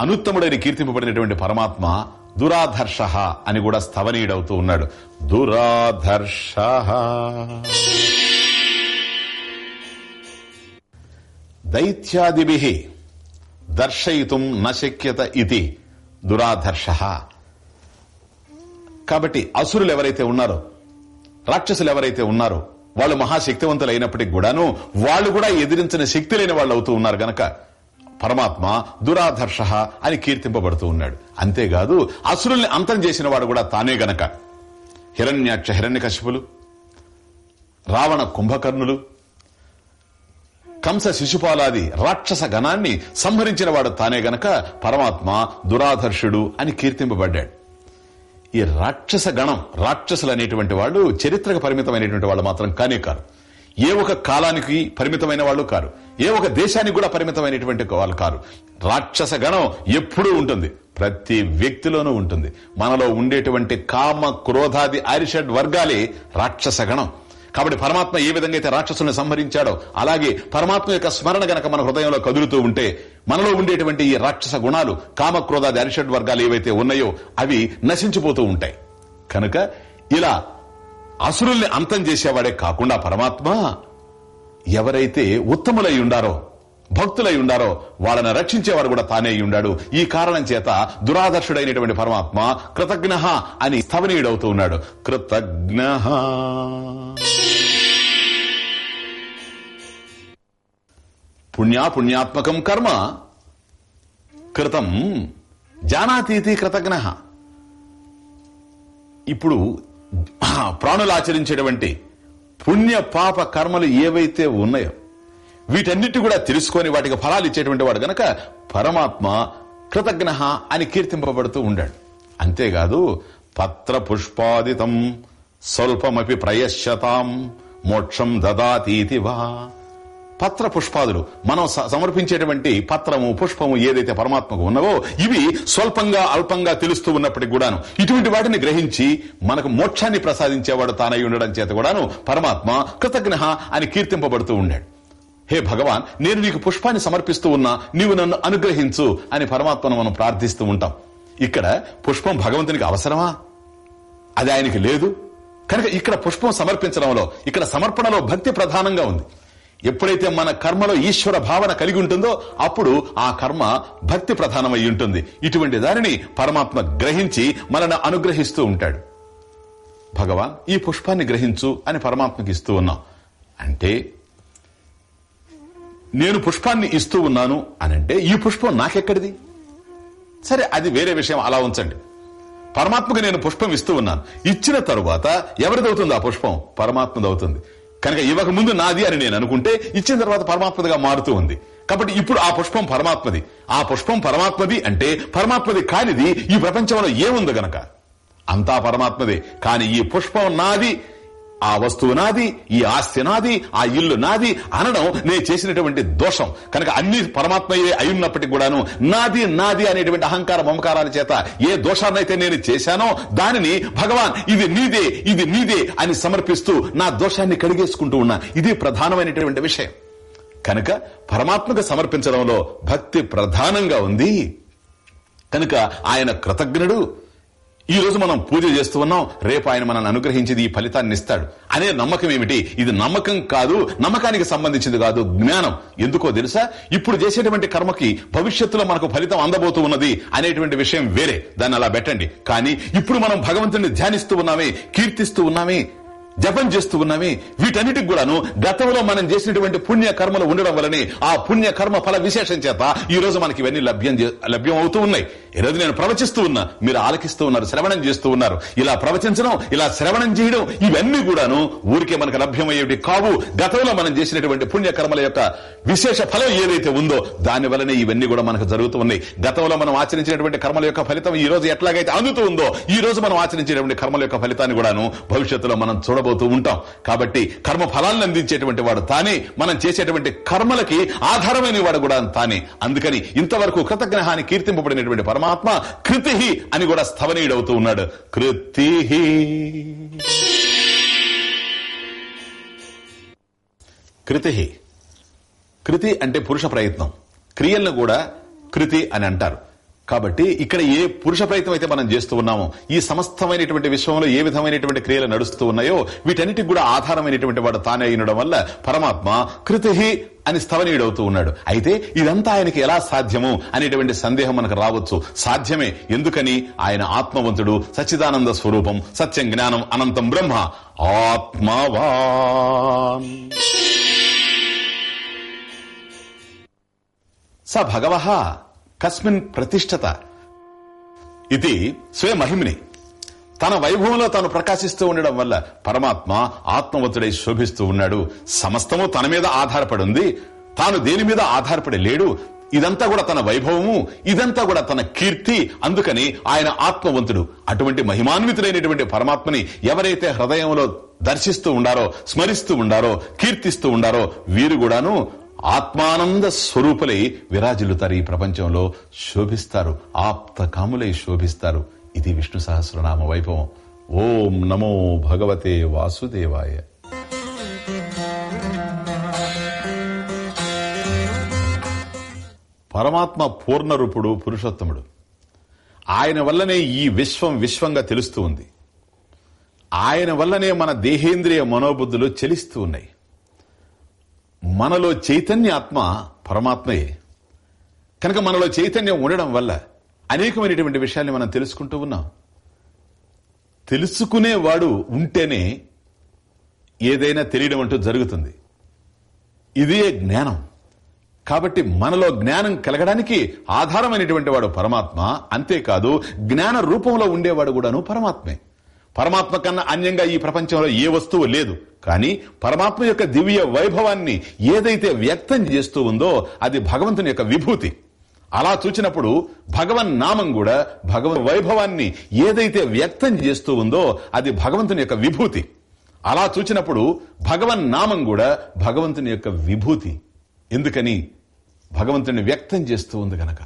అనుత్తముడైన కీర్తింపబడినటువంటి పరమాత్మ దురాధర్ష అని కూడా స్థవనీయుడవుతూ ఉన్నాడు. దురాధర్ష. దైత్యాదిభి దర్శయితుం నశక్యత ఇది దురాధర్ష. కాబట్టి అసురులు ఎవరైతే ఉన్నారో రాక్షసులు ఎవరైతే ఉన్నారో వాళ్ళు మహాశక్తివంతులు అయినప్పటికీ కూడాను వాళ్ళు కూడా ఎదిరించిన శక్తి లేని వాళ్ళు అవుతూ ఉన్నారు గనక. పరమాత్మ దురాధర్ష అని కీర్తింపబడుతూ ఉన్నాడు. అంతేకాదు అసురుల్ని అంతం చేసిన వాడు కూడా తానే గనక. హిరణ్యాక్ష హిరణ్యకశిపులు రావణ కుంభకర్ణులు కంస శిశుపాలాది రాక్షస గణాన్ని సంహరించిన వాడు తానే గనక పరమాత్మ దురాధర్షుడు అని కీర్తింపబడ్డాడు. ఈ రాక్షస గణం రాక్షసులు అనేటువంటి వాళ్ళు చరిత్రకు పరిమితమైనటువంటి వాళ్ళు మాత్రం కానే కారు. ఏ ఒక కాలానికి పరిమితమైన వాళ్ళు కారు. ఏ ఒక దేశానికి కూడా పరిమితమైనటువంటి వాళ్ళు కారు. రాక్షస గణం ఎప్పుడూ ఉంటుంది. ప్రతి వ్యక్తిలోనూ ఉంటుంది. మనలో ఉండేటువంటి కామ క్రోధాది ఆరిషడ్ వర్గాలే రాక్షస గణం. కాబట్టి పరమాత్మ ఏ విధంగా అయితే రాక్షసుల్ని సంహరించాడో అలాగే పరమాత్మ యొక్క స్మరణ గనక మన హృదయంలో కదులుతూ ఉంటే మనలో ఉండేటువంటి ఈ రాక్షస గుణాలు కామక్రోధాది అరిషడ్ వర్గాలు ఏవైతే ఉన్నాయో అవి నశించిపోతూ ఉంటాయి. కనుక ఇలా అసురుల్ని అంతం చేసేవాడే కాకుండా పరమాత్మ ఎవరైతే ఉత్తములై ఉండారో భక్తులై ఉండారో వాళ్ళని రక్షించేవాడు కూడా తానే ఉండాడు. ఈ కారణం చేత దురాదర్శుడైనటువంటి పరమాత్మ కృతజ్ఞ అని స్థవనీయుడవుతూ ఉన్నాడు. కృతజ్ఞ పుణ్యాపుణ్యాత్మకం కర్మ. కృతం. జానాతీతి కృతజ్ఞ. ఇప్పుడు ప్రాణులు ఆచరించేటువంటి పుణ్య పాప కర్మలు ఏవైతే ఉన్నాయో వీటన్నిటి కూడా తెలుసుకొని వాటికి ఫలాలు ఇచ్చేటువంటి వాడు గనక పరమాత్మ కృతజ్ఞ అని కీర్తింపబడుతూ ఉండాడు. అంతేకాదు పత్ర పుష్పాదితం స్వల్పమపి ప్రయశ్యతాం మోక్షం దదాతీతి వా పత్ర పుష్పాదులు. మనం సమర్పించేటువంటి పత్రము పుష్పము ఏదైతే పరమాత్మకు ఉన్నవో ఇవి స్వల్పంగా అల్పంగా తెలుస్తూ ఉన్నప్పటికి కూడాను. ఇటువంటి వాటిని గ్రహించి మనకు మోక్షాన్ని ప్రసాదించేవాడు తానై ఉండడం చేత కూడాను పరమాత్మ కృతజ్ఞ అని కీర్తింపబడుతూ ఉన్నాడు. హే భగవాన్ నేను నీకు పుష్పాన్ని సమర్పిస్తూ ఉన్నా నీవు నన్ను అనుగ్రహించు అని పరమాత్మను మనం ప్రార్థిస్తూ ఉంటాం. ఇక్కడ పుష్పం భగవంతునికి అవసరమా? అది ఆయనకి లేదు. కనుక ఇక్కడ పుష్పం సమర్పించడంలో ఇక్కడ సమర్పణలో భక్తి ప్రధానంగా ఉంది. ఎప్పుడైతే మన కర్మలో ఈశ్వర భావన కలిగి ఉంటుందో అప్పుడు ఆ కర్మ భక్తి ప్రధానమై ఉంటుంది. ఇటువంటి దానిని పరమాత్మ గ్రహించి మనను అనుగ్రహిస్తూ ఉంటాడు. భగవాన్ ఈ పుష్పాన్ని గ్రహించు అని పరమాత్మకి ఇస్తూ ఉన్నాం. అంటే నేను పుష్పాన్ని ఇస్తూ ఉన్నాను అనంటే ఈ పుష్పం నాకెక్కడిది? సరే అది వేరే విషయం. అలా ఉంచండి. పరమాత్మకు నేను పుష్పం ఇస్తూ ఉన్నాను. ఇచ్చిన తరువాత ఎవరిదవుతుంది ఆ పుష్పం? పరమాత్మదవుతుంది. కనుక ఇవ్వక ముందు నాది అని నేను అనుకుంటే ఇచ్చిన తర్వాత పరమాత్మదిగా మారుతూ ఉంది. కాబట్టి ఇప్పుడు ఆ పుష్పం పరమాత్మది. ఆ పుష్పం పరమాత్మది అంటే పరమాత్మది కానిది ఈ ప్రపంచంలో ఏముంది గనక? అంతా పరమాత్మదే. కానీ ఈ పుష్పం నాది ఆ వస్తువు నాది ఈ ఆస్తి నాది ఆ ఇల్లు నాది అనడం నేను చేసినటువంటి దోషం. కనుక అన్ని పరమాత్మయే అయ్యున్నప్పటికీ కూడాను నాది నాది అనేటువంటి అహంకార మమకారాల చేత ఏ దోషాన్నైతే నేను చేశానో దానిని భగవాన్ ఇది నీదే ఇది నీదే అని సమర్పిస్తూ నా దోషాన్ని కడిగేసుకుంటూ ఉన్నా. ఇది ప్రధానమైనటువంటి విషయం. కనుక పరమాత్మకు సమర్పించడంలో భక్తి ప్రధానంగా ఉంది. కనుక ఆయన కృతజ్ఞుడు ఈ రోజు మనం పూజ చేస్తూ ఉన్నాం. రేపు ఆయన మనల్ని అనుగ్రహించేది ఈ ఫలితాన్ని ఇస్తాడు. అనే నమ్మకం ఏమిటి? ఇది నమ్మకం కాదు నమ్మకానికి సంబంధించింది కాదు జ్ఞానం. ఎందుకో తెలుసా? ఇప్పుడు చేసేటువంటి కర్మకి భవిష్యత్తులో మనకు ఫలితం అందబోతూ ఉన్నది అనేటువంటి విషయం వేరే. దాన్ని అలా పెట్టండి. కానీ ఇప్పుడు మనం భగవంతుని ధ్యానిస్తూ ఉన్నామే కీర్తిస్తూ ఉన్నామే జపం చేస్తూ ఉన్నామే వీటన్నిటికి కూడాను గతంలో మనం చేసినటువంటి పుణ్య కర్మలు ఉండడం వల్లనే ఆ పుణ్య కర్మ ఫల విశేషం చేత ఈ రోజు మనకి ఇవన్నీ లభ్యం లభ్యం అవుతూ ఉన్నాయి. ఈ నేను ప్రవచిస్తూ ఉన్నా. మీరు ఆలకిస్తూ ఉన్నారు శ్రవణం చేస్తూ ఉన్నారు. ఇలా ప్రవచించడం ఇలా శ్రవణం చేయడం ఇవన్నీ కూడాను ఊరికే మనకు లభ్యమయ్యేవి కావు. గతంలో మనం చేసినటువంటి పుణ్య కర్మల యొక్క విశేష ఫలం ఏదైతే ఉందో దాని వల్లనే ఇవన్నీ కూడా మనకు జరుగుతూ ఉన్నాయి. గతంలో మనం ఆచరించినటువంటి కర్మల యొక్క ఫలితం ఈ రోజు ఎట్లాగైతే అందుతూ ఉందో ఈ రోజు మనం ఆచరించేటువంటి కర్మల యొక్క ఫలితాన్ని కూడాను భవిష్యత్తులో మనం చూడబోతూ ఉంటాం. కాబట్టి కర్మ ఫలాలను అందించేటువంటి వాడు తానే మనం చేసేటువంటి కర్మలకి ఆధారమైన వాడు కూడా తానే. అందుకని ఇంతవరకు కృతజ్ఞహాన్ని కీర్తింపబడినటువంటి పరమాత్మ కృతి అని కూడా స్థవనీయుడవుతూ ఉన్నాడు. కృతి కృతి కృతి అంటే పురుష ప్రయత్నం. క్రియలను కూడా కృతి అని అంటారు. కాబట్టి ఇక్కడ ఏ పురుష ప్రయత్నం అయితే మనం చేస్తూ ఉన్నామో ఈ సమస్తమైనటువంటి విశ్వంలో ఏ విధమైనటువంటి క్రియలు నడుస్తూ ఉన్నాయో వీటన్నిటికి కూడా ఆధారమైనటువంటి వాడు తానే అయినడం వల్ల పరమాత్మ కృతి అని స్థవనీయుడవుతూ ఉన్నాడు. అయితే ఇదంతా ఆయనకి ఎలా సాధ్యము అనేటువంటి సందేహం మనకు రావచ్చు. సాధ్యమే ఎందుకని? ఆయన ఆత్మవంతుడు సచ్చిదానంద స్వరూపం సత్యం జ్ఞానం అనంతం బ్రహ్మ ఆత్మవా స భగవ కస్మిన్ ప్రతిష్టత. ఇది స్వయమహిమిని తన వైభవంలో తాను ప్రకాశిస్తూ ఉండడం వల్ల పరమాత్మ ఆత్మవంతుడై శోభిస్తూ ఉన్నాడు. సమస్తము తన మీద ఆధారపడి ఉంది. తాను దేని మీద ఆధారపడి లేడు. ఇదంతా కూడా తన వైభవము. ఇదంతా కూడా తన కీర్తి. అందుకని ఆయన ఆత్మవంతుడు. అటువంటి మహిమాన్వితుడైనటువంటి పరమాత్మని ఎవరైతే హృదయంలో దర్శిస్తూ ఉండారో స్మరిస్తూ ఉండారో కీర్తిస్తూ ఉండారో వీరు కూడాను ఆత్మానంద స్వరూపులై విరాజిల్లుతారు. ఈ ప్రపంచంలో శోభిస్తారు. ఆప్తకాములై శోభిస్తారు. ఇది విష్ణు సహస్రనామ వైభవం. ఓం నమో భగవతే వాసుదేవాయ. పరమాత్మ పూర్ణరూపుడు పురుషోత్తముడు. ఆయన వల్లనే ఈ విశ్వం విశ్వంగా తెలుస్తూ ఉంది. ఆయన వల్లనే మన దేహేంద్రియ మనోబుద్ధులు చలిస్తూ ఉన్నాయి. మనలో చైతన్య ఆత్మ పరమాత్మయే. కనుక మనలో చైతన్యం ఉండడం వల్ల అనేకమైనటువంటి విషయాల్ని మనం తెలుసుకుంటూ ఉన్నాం. తెలుసుకునేవాడు ఉంటేనే ఏదైనా తెలియడం అంటూ జరుగుతుంది. ఇదే జ్ఞానం. కాబట్టి మనలో జ్ఞానం కలగడానికి ఆధారమైనటువంటి వాడు పరమాత్మ. అంతేకాదు జ్ఞాన రూపంలో ఉండేవాడు కూడాను పరమాత్మే. పరమాత్మ కన్నా అన్యంగా ఈ ప్రపంచంలో ఏ వస్తువు లేదు. కానీ పరమాత్మ యొక్క దివ్య వైభవాన్ని ఏదైతే వ్యక్తం చేస్తూ ఉందో అది భగవంతుని యొక్క విభూతి. అలా చూచినప్పుడు భగవన్ నామం కూడా భగవన్ వైభవాన్ని ఏదైతే వ్యక్తం చేస్తూ ఉందో అది భగవంతుని యొక్క విభూతి. అలా చూచినప్పుడు భగవన్ నామం కూడా భగవంతుని యొక్క విభూతి. ఎందుకని? భగవంతుని వ్యక్తం చేస్తూ ఉంది గనక.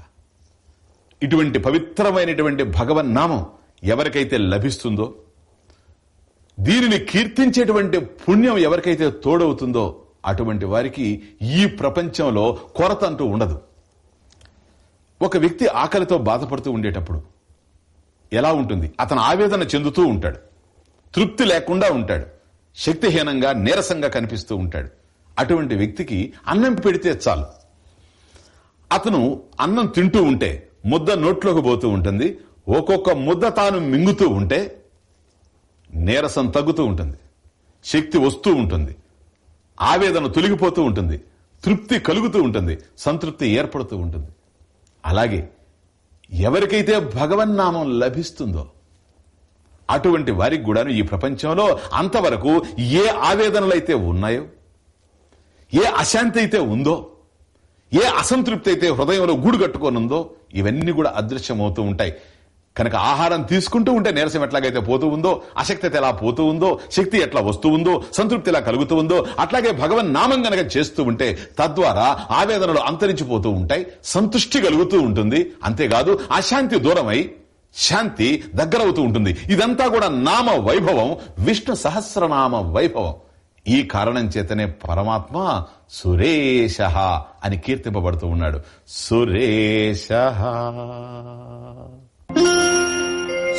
ఇటువంటి పవిత్రమైనటువంటి భగవన్ నామం ఎవరికైతే లభిస్తుందో దీనిని కీర్తించేటువంటి పుణ్యం ఎవరికైతే తోడవుతుందో అటువంటి వారికి ఈ ప్రపంచంలో కొరత అంటూ ఉండదు. ఒక వ్యక్తి ఆకలితో బాధపడుతూ ఉండేటప్పుడు ఎలా ఉంటుంది? అతను ఆవేదన చెందుతూ ఉంటాడు. తృప్తి లేకుండా ఉంటాడు. శక్తిహీనంగా నీరసంగా కనిపిస్తూ ఉంటాడు. అటువంటి వ్యక్తికి అన్నం పెడితే చాలు. అతను అన్నం తింటూ ఉంటే ముద్ద నోట్లోకి పోతూ ఉంటుంది. ఒక్కొక్క ముద్ద తాను మింగుతూ ఉంటే నీరసం తగ్గుతూ ఉంటుంది. శక్తి వస్తూ ఉంటుంది. ఆవేదన తొలగిపోతూ ఉంటుంది. తృప్తి కలుగుతూ ఉంటుంది. సంతృప్తి ఏర్పడుతూ ఉంటుంది. అలాగే ఎవరికైతే భగవన్నామం లభిస్తుందో అటువంటి వారికి కూడాను ఈ ప్రపంచంలో అంతవరకు ఏ ఆవేదనలైతే ఉన్నాయో ఏ అశాంతి అయితే ఉందో ఏ అసంతృప్తి అయితే హృదయంలో గూడు కట్టుకోనుందో ఇవన్నీ కూడా అదృశ్యమవుతూ ఉంటాయి. కనుక ఆహారం తీసుకుంటూ ఉంటే నీరసం ఎట్లాగైతే పోతూ ఉందో అశక్తి ఎలా పోతూ ఉందో శక్తి ఎట్లా వస్తూ ఉందో సంతృప్తి ఎలా కలుగుతూ ఉందో అట్లాగే భగవన్ నామం గనక చేస్తూ ఉంటే తద్వారా ఆవేదనలు అంతరించిపోతూ ఉంటాయి సంతుష్టి కలుగుతూ ఉంటుంది. అంతేకాదు అశాంతి దూరమై శాంతి దగ్గరవుతూ ఉంటుంది. ఇదంతా కూడా నామ వైభవం విష్ణు సహస్రనామ వైభవం. ఈ కారణం చేతనే పరమాత్మ సురేష అని కీర్తింపబడుతూ ఉన్నాడు. సురేష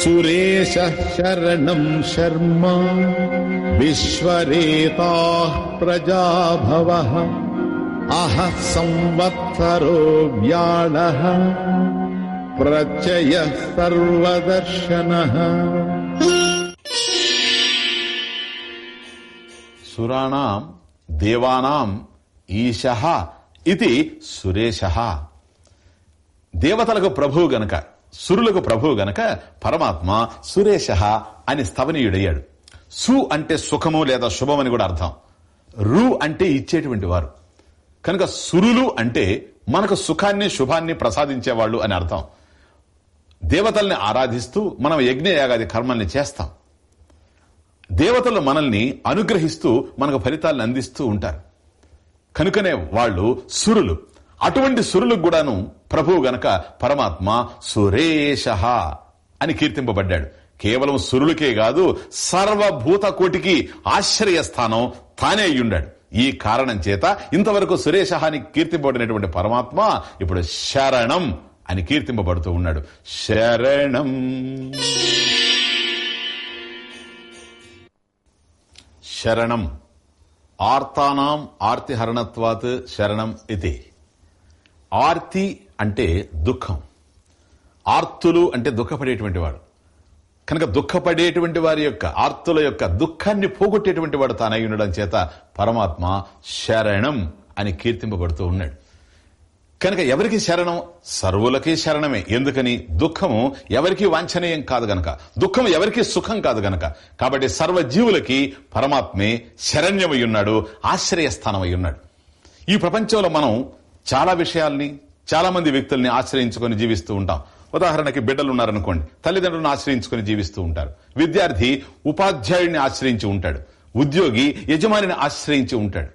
సురేశ సురేశ శరణం శర్మ విశ్వరేతా ప్రజాభవ అహ సంవత్సరో వ్యాళ ప్రత్యయ సర్వదర్శన సురాణం దేవానాం ఈశ ఇది సురేశ దేవతలకు ప్రభువు గనక సురులకు ప్రభువు గనక పరమాత్మ సురేష అని స్థవనీయుడయ్యాడు. సు అంటే సుఖము లేదా శుభమని కూడా అర్థం. రు అంటే ఇచ్చేటువంటి వారు. కనుక సురులు అంటే మనకు సుఖాన్ని శుభాన్ని ప్రసాదించేవాళ్ళు అని అర్థం. దేవతల్ని ఆరాధిస్తూ మనం యజ్ఞయాగాది కర్మల్ని చేస్తాం. దేవతలు మనల్ని అనుగ్రహిస్తూ మనకు ఫలితాలను అందిస్తూ ఉంటారు. కనుకనే వాళ్ళు సురులు. అటువంటి సురులకు కూడాను ప్రభువు గనక పరమాత్మ సురేష అని కీర్తింపబడ్డాడు. కేవలం సురులకే కాదు సర్వభూత కోటికి ఆశ్రయస్థానం తానే అయ్యుండాడు. ఈ కారణం చేత ఇంతవరకు సురేష అని కీర్తింపబడినటువంటి పరమాత్మ ఇప్పుడు శరణం అని కీర్తింపబడుతూ ఉన్నాడు. శరణం. శరణం. ఆర్తానాం ఆర్తిహరణత్వాత్ శరణం ఇది ఆర్తి అంటే దుఃఖం. ఆర్తులు అంటే దుఃఖపడేటువంటి వాడు. కనుక దుఃఖపడేటువంటి వారి యొక్క ఆర్తుల యొక్క దుఃఖాన్ని పోగొట్టేటువంటి వాడు తానై ఉండడం చేత పరమాత్మ శరణం అని కీర్తింపబడుతూ ఉన్నాడు. కనుక ఎవరికి శరణం? సర్వులకి శరణమే. ఎందుకని? దుఃఖము ఎవరికి వాంఛనీయం కాదు గనక. దుఃఖం ఎవరికి సుఖం కాదు గనక. కాబట్టి సర్వజీవులకి పరమాత్మే శరణ్యమై ఉన్నాడు ఆశ్రయస్థానమై ఉన్నాడు. ఈ ప్రపంచంలో మనం చాలా విషయాల్ని చాలా మంది వ్యక్తుల్ని ఆశ్రయించుకొని జీవిస్తూ ఉంటాం. ఉదాహరణకి బిడ్డలు ఉన్నారనుకోండి తల్లిదండ్రులను ఆశ్రయించుకొని జీవిస్తూ ఉంటారు. విద్యార్థి ఉపాధ్యాయుడిని ఆశ్రయించి ఉంటాడు. ఉద్యోగి యజమానిని ఆశ్రయించి ఉంటాడు.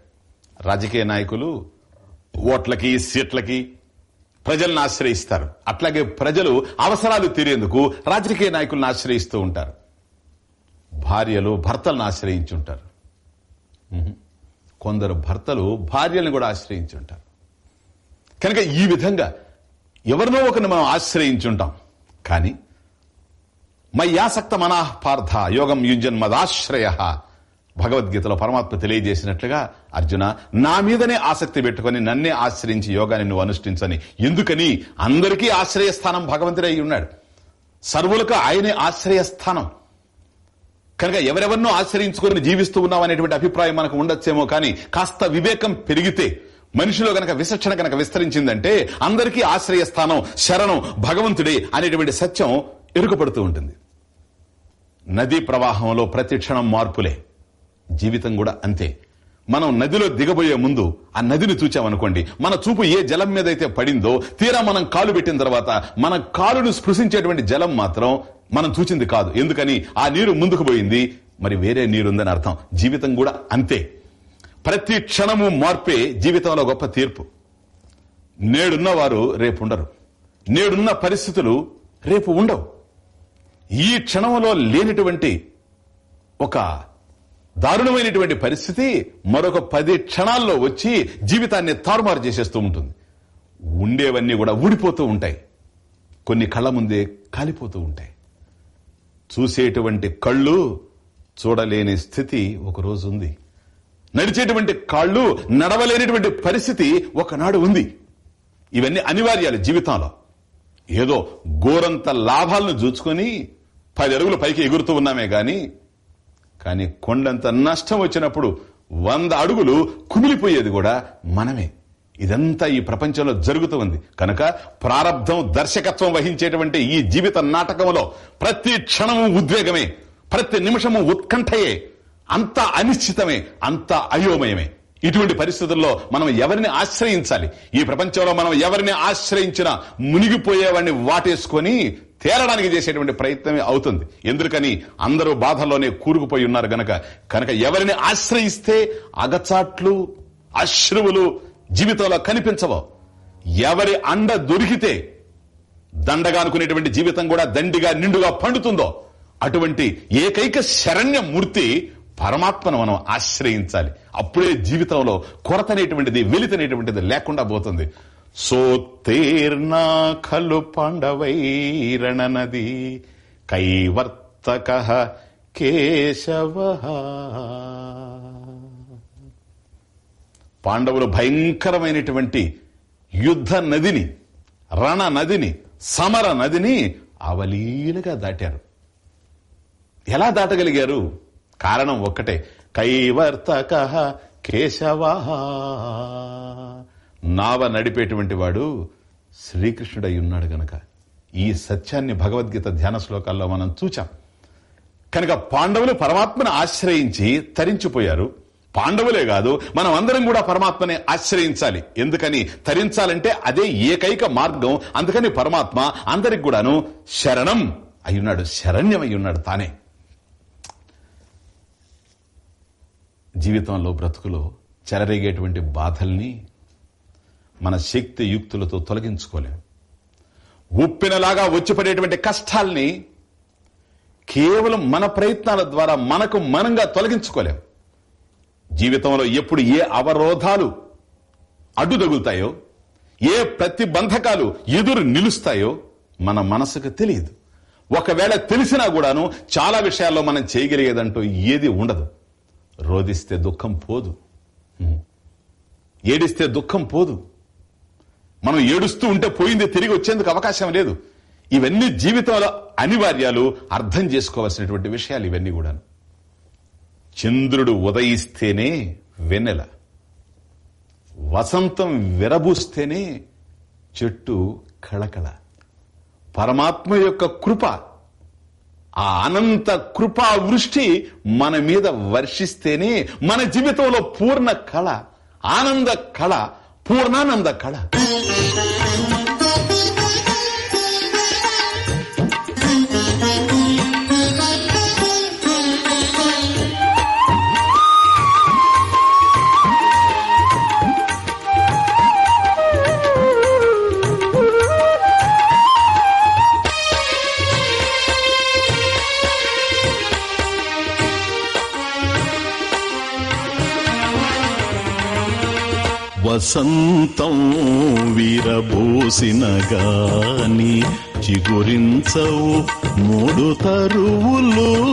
రాజకీయ నాయకులు ఓట్లకి సీట్లకి ప్రజలను ఆశ్రయిస్తారు. అట్లాగే ప్రజలు అవసరాలు తీరేందుకు రాజకీయ నాయకులను ఆశ్రయిస్తూ ఉంటారు. భార్యలు భర్తలను ఆశ్రయించి ఉంటారు కొందరు భర్తలు భార్యలను కూడా ఆశ్రయించి ఉంటారు కనుక ఈ విధంగా ఎవరినో ఒకరిని మనం ఆశ్రయించుంటాం. కానీ మయ్యాసక్త మనః పార్థ యోగం యుంజన్ మదాశ్రయ. భగవద్గీతలో పరమాత్మ తెలియజేసినట్లుగా అర్జున నా మీదనే ఆసక్తి పెట్టుకొని నన్నే ఆశ్రయించి యోగాన్ని నువ్వు అనుష్ఠించని. ఎందుకని? అందరికీ ఆశ్రయస్థానం భగవంతుడే అయి ఉన్నాడు. సర్వులకు ఆయనే ఆశ్రయస్థానం. కనుక ఎవరెవరినో ఆశ్రయించుకొని జీవిస్తూ ఉన్నాం అనేటువంటి అభిప్రాయం మనకు ఉండొచ్చేమో కానీ కాస్త వివేకం పెరిగితే మనిషిలో గనక విచక్షణ గనక విస్తరించిందంటే అందరికీ ఆశ్రయస్థానం శరణం భగవంతుడే అనేటువంటి సత్యం ఎరుకపడుతూ ఉంటుంది. నదీ ప్రవాహంలో ప్రతి క్షణం మార్పులే. జీవితం కూడా అంతే. మనం నదిలో దిగబోయే ముందు ఆ నదిని చూచామనుకోండి మన చూపు ఏ జలం మీద అయితే పడిందో తీరా మనం కాలు పెట్టిన తర్వాత మన కాలును స్పృశించేటువంటి జలం మాత్రం మనం చూచింది కాదు. ఎందుకని? ఆ నీరు ముందుకు పోయింది. మరి వేరే నీరుందని అర్థం. జీవితం కూడా అంతే. ప్రతి క్షణము మార్పే జీవితంలో గొప్ప తీర్పు. నేడున్న వారు రేపు ఉండరు. నేడున్న పరిస్థితులు రేపు ఉండవు. ఈ క్షణంలో లేనటువంటి ఒక దారుణమైనటువంటి పరిస్థితి మరొక పది క్షణాల్లో వచ్చి జీవితాన్ని తారుమారు చేసేస్తూ ఉంటుంది. ఉండేవన్నీ కూడా ఊడిపోతూ ఉంటాయి. కొన్ని కళ్ళ ముందే కాలిపోతూ ఉంటాయి. చూసేటువంటి కళ్ళు చూడలేని స్థితి ఒకరోజు ఉంది. నడిచేటువంటి కాళ్ళు నడవలేనిటువంటి పరిస్థితి ఒకనాడు ఉంది. ఇవన్నీ అనివార్యాలు జీవితంలో. ఏదో గోరంత లాభాలను చూచుకొని పది అడుగులు పైకి ఎగురుతూ ఉన్నామే గాని కానీ కొండంత నష్టం వచ్చినప్పుడు వంద అడుగులు కుమిలిపోయేది కూడా మనమే. ఇదంతా ఈ ప్రపంచంలో జరుగుతూ ఉంది. కనుక ప్రారంధం దర్శకత్వం వహించేటువంటి ఈ జీవిత నాటకంలో ప్రతి క్షణము ఉద్వేగమే ప్రతి నిమిషము ఉత్కంఠయే. అంత అనిశ్చితమే అంత అయోమయమే. ఇటువంటి పరిస్థితుల్లో మనం ఎవరిని ఆశ్రయించాలి? ఈ ప్రపంచంలో మనం ఎవరిని ఆశ్రయించినా మునిగిపోయేవాడిని వాటేసుకొని తేలడానికి చేసేటువంటి ప్రయత్నమే అవుతుంది. ఎందుకని? అందరూ బాధల్లోనే కూరుకుపోయి ఉన్నారు గనక. కనుక ఎవరిని ఆశ్రయిస్తే అగచాట్లు అశ్రువులు జీవితంలో కనిపించవు. ఎవరి అండ దొరికితే దండగా అనుకునేటువంటి జీవితం కూడా దండిగా నిండుగా పండుతుందో అటువంటి ఏకైక శరణ్య మూర్తి పరమాత్మను మనం ఆశ్రయించాలి. అప్పుడే జీవితంలో కొరతనేటువంటిది వెలితనేటువంటిది లేకుండా పోతుంది. సోత్తేర్నా ఖలు పాండవైరణనది కైవర్తక కేశవ. పాండవులు భయంకరమైనటువంటి యుద్ధ నదిని రణ నదిని సమర నదిని అవలీలుగా దాటారు. ఎలా దాటగలిగారు? కారణం ఒక్కటే. కైవర్తక కేశవ. నావ నడిపేటువంటి వాడు శ్రీకృష్ణుడై ఉన్నాడు గనక. ఈ సత్యాన్ని భగవద్గీత ధ్యాన శ్లోకాల్లో మనం చూచాం. కనుక పాండవులు పరమాత్మను ఆశ్రయించి తరించిపోయారు. పాండవులే కాదు మనం అందరం కూడా పరమాత్మని ఆశ్రయించాలి. ఎందుకని? తరించాలంటే అదే ఏకైక మార్గం. అందుకని పరమాత్మ అందరికి కూడాను శరణం అయ్యున్నాడు శరణ్యం అయ్యున్నాడు తానే. జీవితంలో బ్రతుకులో చెలరేగేటువంటి బాధల్ని మన శక్తి యుక్తులతో తొలగించుకోలేం. ఉప్పినలాగా వచ్చిపడేటువంటి కష్టాల్ని కేవలం మన ప్రయత్నాల ద్వారా మనకు మనంగా తొలగించుకోలేం. జీవితంలో ఎప్పుడు ఏ అవరోధాలు అడ్డు తగులుతాయో ఏ ప్రతిబంధకాలు ఎదురు నిలుస్తాయో మన మనసుకు తెలియదు. ఒకవేళ తెలిసినా కూడాను చాలా విషయాల్లో మనం చేయగలిగేదంటూ ఏది ఉండదు. రోధిస్తే దుఃఖం పోదు. ఏడిస్తే దుఃఖం పోదు. మనం ఏడుస్తూ ఉంటే పోయింది తిరిగి వచ్చేందుకు అవకాశం లేదు. ఇవన్నీ జీవితంలో అనివార్యాలు అర్థం చేసుకోవాల్సినటువంటి విషయాలు ఇవన్నీ కూడా చంద్రుడు ఉదయిస్తేనే వెన్నెల. వసంతం విరబూస్తేనే చెట్టు కళకళ. పరమాత్మ యొక్క కృప ఆ అనంత కృపా వృష్టి మన మీద వర్షిస్తేనే మన జీవితంలో పూర్ణ కళ ఆనంద కళ పూర్ణానంద కళ. వసంతం వీరబోసిన గాని చిగురించవు మూడు తరువులు.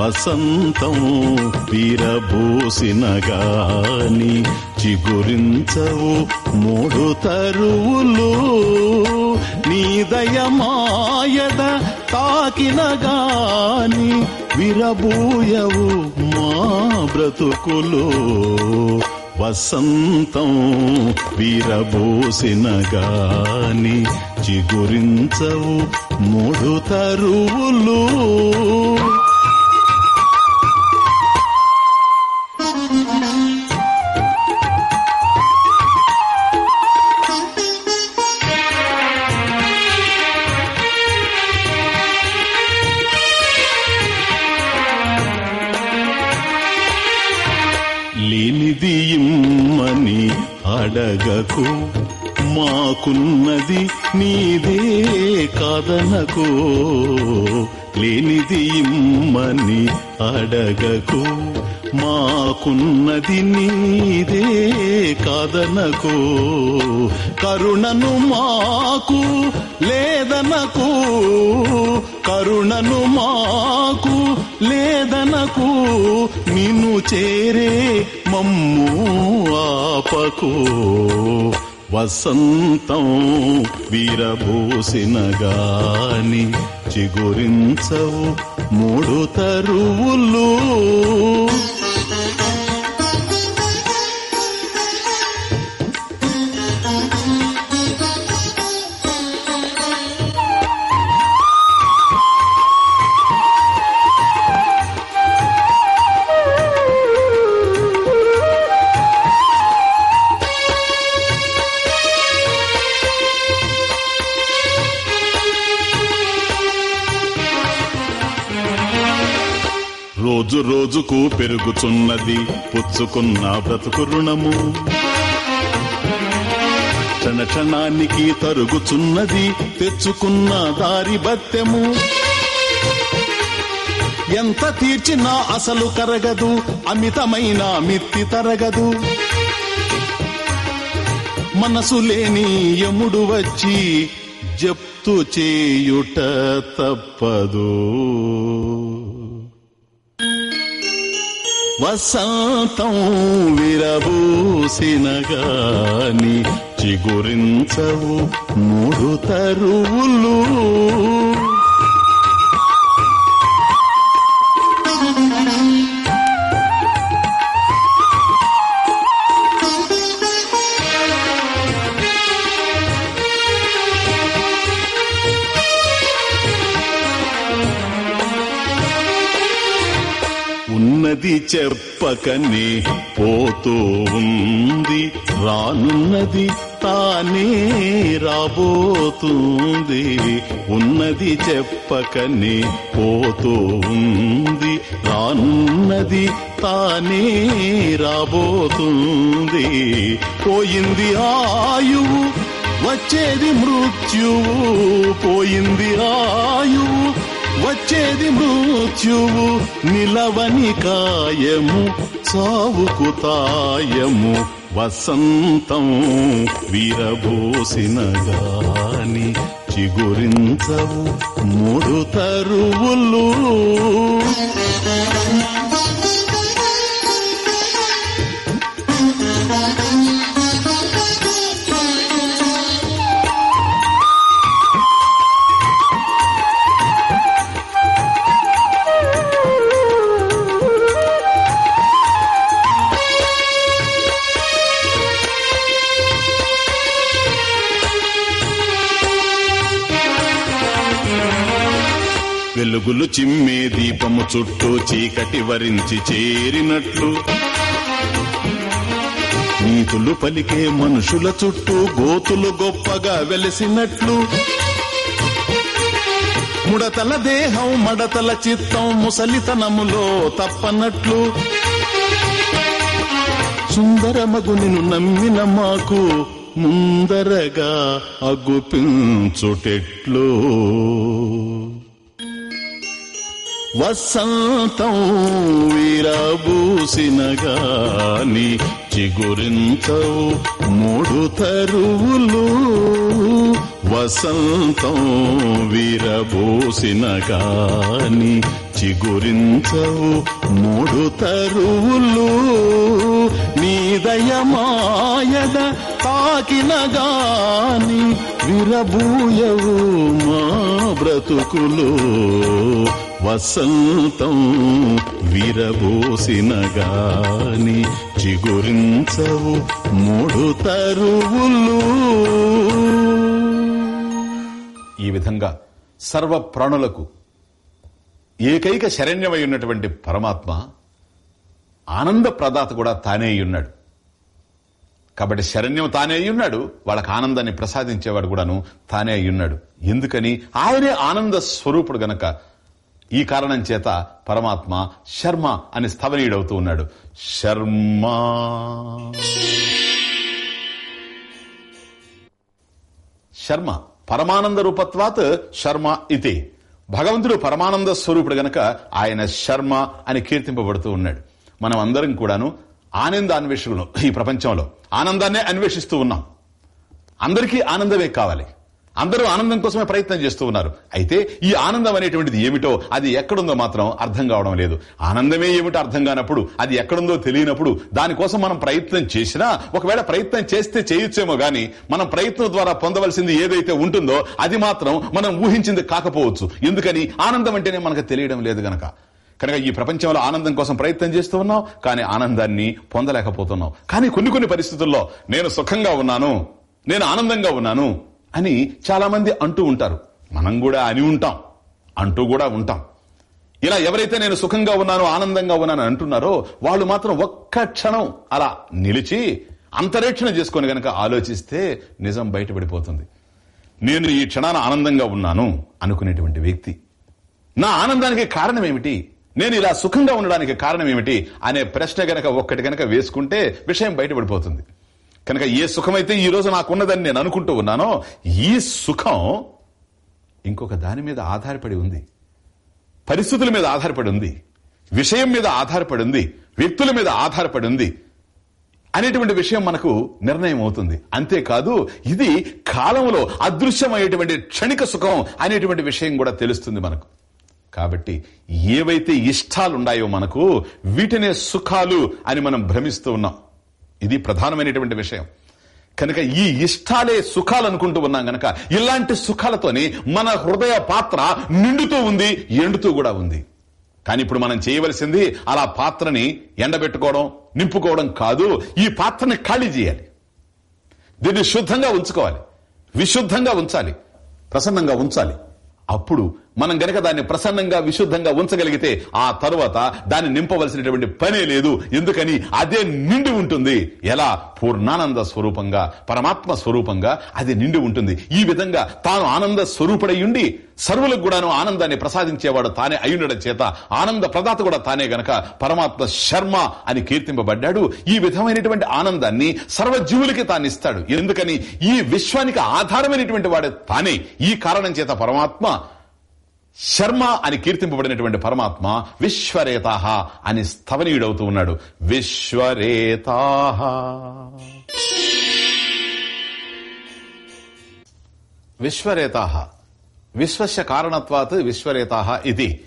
వసంతం వీరబోసిన గాని చిగురించవు మూడు తరువులు. నీదయమాయద తాకిన గాని విరబూయవు మా బ్రతుకులో. వసంతం వీరబోసిన గాని చిగురించవు మూడు తరువులు. మాకున్నది నీదే కాదనకు లేనిది ఇమ్మని అడగకు. మాకున్నది నీదే కాదనకు కరుణను మాకు లేదనకు కరుణను మాకు లేదనకు నిన్ను చేరే మమ్ము ఆపకు. వసంతం వీరబోసిన గాని చిగురించవు మూడు తరువులు. పెరుగుతున్నది పెరుగుచున్నది పుచ్చుకున్న బ్రతుకు రుణము. క్షణ క్షణానికి తరుగుచున్నది తెచ్చుకున్న దారి బత్తెము ఎంత తీర్చినా అసలు కరగదు అమితమైన మిత్తి తరగదు. మనసు లేని యముడు వచ్చి జప్తు చేయుట తప్పదు. వసంతం విరబూసిన గాని చిగురించవు మూడు తరువులు ఉన్నది చెప్పకనే పోతూ ఉంది. రానున్నది తానే రాబోతుంది. ఉన్నది చెప్పకనే పోతూ ఉంది. రానున్నది తానే రాబోతుంది. పోయింది ఆయువు వచ్చేది మృత్యువు. పోయింది ఆయువు వచ్చేది మృత్యువు నిలవని కాయము సావుకు తాయము వసంతం వీరబోసిన గాని చిగురించవు మూడు తరువులు వెలుగులు చిమ్మే దీపము చుట్టూ చీకటి వరించి చేరినట్లు నీతులు పలికే మనుషుల చుట్టూ గోతులు గొప్పగా వెలిసినట్లు. ముడతల దేహం మడతల చిత్తం ముసలితనములో తప్పనట్లు. సుందరమగు నిన్ను నమ్మిన మాకు ముందరగా అగుపించుటెట్లు. వసంతం వీరబూసిన గాని చిగురించవు మూడు తరువులు. వసంతం వీరబూసిన గాని చిగురించవు మూడు తరువులు. నీదయమాయద తాకిన గాని విరబూయవు మా బ్రతుకులు. వసంతం విరబోసిన గాని చిగురించవు మూడు తరువులు. ఈ విధంగా సర్వ ప్రాణులకు ఏకైక శరణ్యమై ఉన్నటువంటి పరమాత్మ ఆనంద ప్రదాత కూడా తానే అయి ఉన్నాడు కాబట్టి శరణ్యం తానే అయి ఉన్నాడు వాళ్ళకి ఆనందాన్ని ప్రసాదించేవాడు కూడాను తానే అయి ఉన్నాడు ఎందుకని? ఆయనే ఆనంద స్వరూపుడు గనక ఈ కారణం చేత పరమాత్మ శర్మ అని స్థవనీయుడవుతూ ఉన్నాడు. శర్మ. శర్మ పరమానంద రూపత్వాత్ శర్మ ఇది భగవంతుడు పరమానంద స్వరూపుడు గనక ఆయన శర్మ అని కీర్తింపబడుతూ ఉన్నాడు. మనం అందరం కూడాను ఆనంద అన్వేషకులు ఈ ప్రపంచంలో. ఆనందాన్నే అన్వేషిస్తూ ఉన్నాం. అందరికీ ఆనందమే కావాలి. అందరూ ఆనందం కోసమే ప్రయత్నం చేస్తూ ఉన్నారు. అయితే ఈ ఆనందం అనేటువంటిది ఏమిటో అది ఎక్కడుందో మాత్రం అర్థం కావడం లేదు. ఆనందమే ఏమిటో అర్థం కానప్పుడు అది ఎక్కడుందో తెలియనప్పుడు దానికోసం మనం ప్రయత్నం చేసినా ఒకవేళ ప్రయత్నం చేస్తే చేయొచ్చేమో గాని మనం ప్రయత్నం ద్వారా పొందవలసింది ఏదైతే ఉంటుందో అది మాత్రం మనం ఊహించింది కాకపోవచ్చు. ఎందుకని? ఆనందం అంటేనే మనకు తెలియడం లేదు గనక. కనుక ఈ ప్రపంచంలో ఆనందం కోసం ప్రయత్నం చేస్తూ ఉన్నాం కానీ ఆనందాన్ని పొందలేకపోతున్నాం కానీ కొన్ని కొన్ని పరిస్థితుల్లో నేను సుఖంగా ఉన్నాను. నేను ఆనందంగా ఉన్నాను. అని చాలామంది అంటూ ఉంటారు. మనం కూడా అని ఉంటాం. అంటూ కూడా ఉంటాం. ఇలా ఎవరైతే నేను సుఖంగా ఉన్నానో ఆనందంగా ఉన్నానో అంటున్నారో వాళ్ళు మాత్రం ఒక్క క్షణం అలా నిలిచి అంతరేక్షణ చేసుకొని గనక ఆలోచిస్తే నిజం బయటపడిపోతుంది నేను ఈ క్షణాన ఆనందంగా ఉన్నాను అనుకునేటువంటి వ్యక్తి. నా ఆనందానికి కారణం ఏమిటి? నేను ఇలా సుఖంగా ఉండడానికి కారణం ఏమిటి? అనే ప్రశ్న గనక ఒక్కటి గనక వేసుకుంటే విషయం బయటపడిపోతుంది కనుక ఏ సుఖమైతే ఈ రోజు నాకున్నదని నేను అనుకుంటూ ఉన్నానో ఈ సుఖం ఇంకొక దాని మీద ఆధారపడి ఉంది. పరిస్థితుల మీద ఆధారపడి ఉంది. విషయం మీద ఆధారపడి ఉంది. వ్యక్తుల మీద ఆధారపడి ఉంది. అనేటువంటి విషయం మనకు నిర్ణయం అవుతుంది. అంతేకాదు ఇది కాలంలో అదృశ్యమయ్యేటువంటి క్షణిక సుఖం అనేటువంటి విషయం కూడా తెలుస్తుంది మనకు. కాబట్టి ఏవైతే ఇష్టాలున్నాయో మనకు వీటినే సుఖాలు అని మనం భ్రమిస్తూ ఉన్నాం. ఇది ప్రధానమైనటువంటి విషయం. కనుక ఈ ఇష్టాలే సుఖాలు అనుకుంటూ ఉన్నాం గనక ఇలాంటి సుఖాలతోని మన హృదయ పాత్ర నిండుతూ ఉంది ఎండుతూ కూడా ఉంది. కానీ ఇప్పుడు మనం చేయవలసింది అలా పాత్రని ఎండబెట్టుకోవడం నింపుకోవడం కాదు ఈ పాత్రని ఖాళీ చేయాలి. దీన్ని శుద్ధంగా ఉంచుకోవాలి. విశుద్ధంగా ఉంచాలి. ప్రసన్నంగా ఉంచాలి. అప్పుడు మనం గనక దాన్ని ప్రసన్నంగా విశుద్ధంగా ఉంచగలిగితే ఆ తరువాత దాన్ని నింపవలసినటువంటి పనే లేదు. ఎందుకని? అదే నిండి ఉంటుంది. ఎలా? పూర్ణానంద స్వరూపంగా పరమాత్మ స్వరూపంగా అది నిండి ఉంటుంది. ఈ విధంగా తాను ఆనంద స్వరూపుడయ్యుండి సర్వులకు కూడాను ఆనందాన్ని ప్రసాదించేవాడు తానే అయ్యుండడం చేత ఆనంద ప్రదాత కూడా తానే గనక పరమాత్మ శర్మ అని కీర్తింపబడ్డాడు. ఈ విధమైనటువంటి ఆనందాన్ని సర్వజీవులకి తాను ఇస్తాడు. ఎందుకని? ఈ విశ్వానికి ఆధారమైనటువంటి వాడు తానే. ఈ కారణం చేత పరమాత్మ శర్మ అని కీర్తింపబడినటువంటి పరమాత్మ విశ్వరేతాహ అని స్థవనీయుడవుతూ ఉన్నాడు. విశ్వరేతాహ. విశ్వరేతాహ. విశ్వస్య కారణత్వాత్ విశ్వరేతాహ ఇది.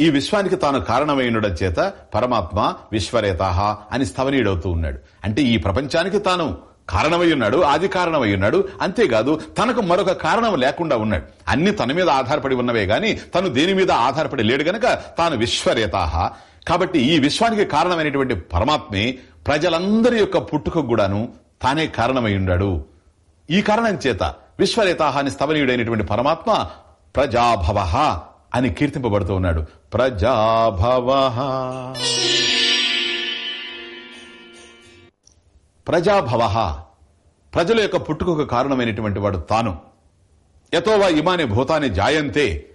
ఈ విశ్వానికి తాను కారణమైనడం చేత పరమాత్మ విశ్వరేతాహ అని స్థవనీయుడవుతూ ఉన్నాడు. అంటే ఈ ప్రపంచానికి తాను కారణమై ఉన్నాడు ఆది కారణమై ఉన్నాడు అంతేకాదు తనకు మరొక కారణం లేకుండా ఉన్నాడు. అన్ని తన మీద ఆధారపడి ఉన్నవే గాని తను దేని మీద ఆధారపడి లేడు గనక తాను విశ్వరేతాహ. కాబట్టి ఈ విశ్వానికి కారణమైనటువంటి పరమాత్మే ప్రజలందరి యొక్క పుట్టుకకు కూడాను తానే కారణమై ఉన్నాడు ఈ కారణం చేత విశ్వరేతాహ అని స్థవనీయుడైనటువంటి పరమాత్మ ప్రజాభవ అని కీర్తింపబడుతూ ఉన్నాడు. ప్రజాభవ. ప్రజాభవ. ప్రజల యొక్క పుట్టుకకు కారణమైనటువంటి వాడు తాను. యతోవా ఇమాని భూతాన్ని జాయంతే.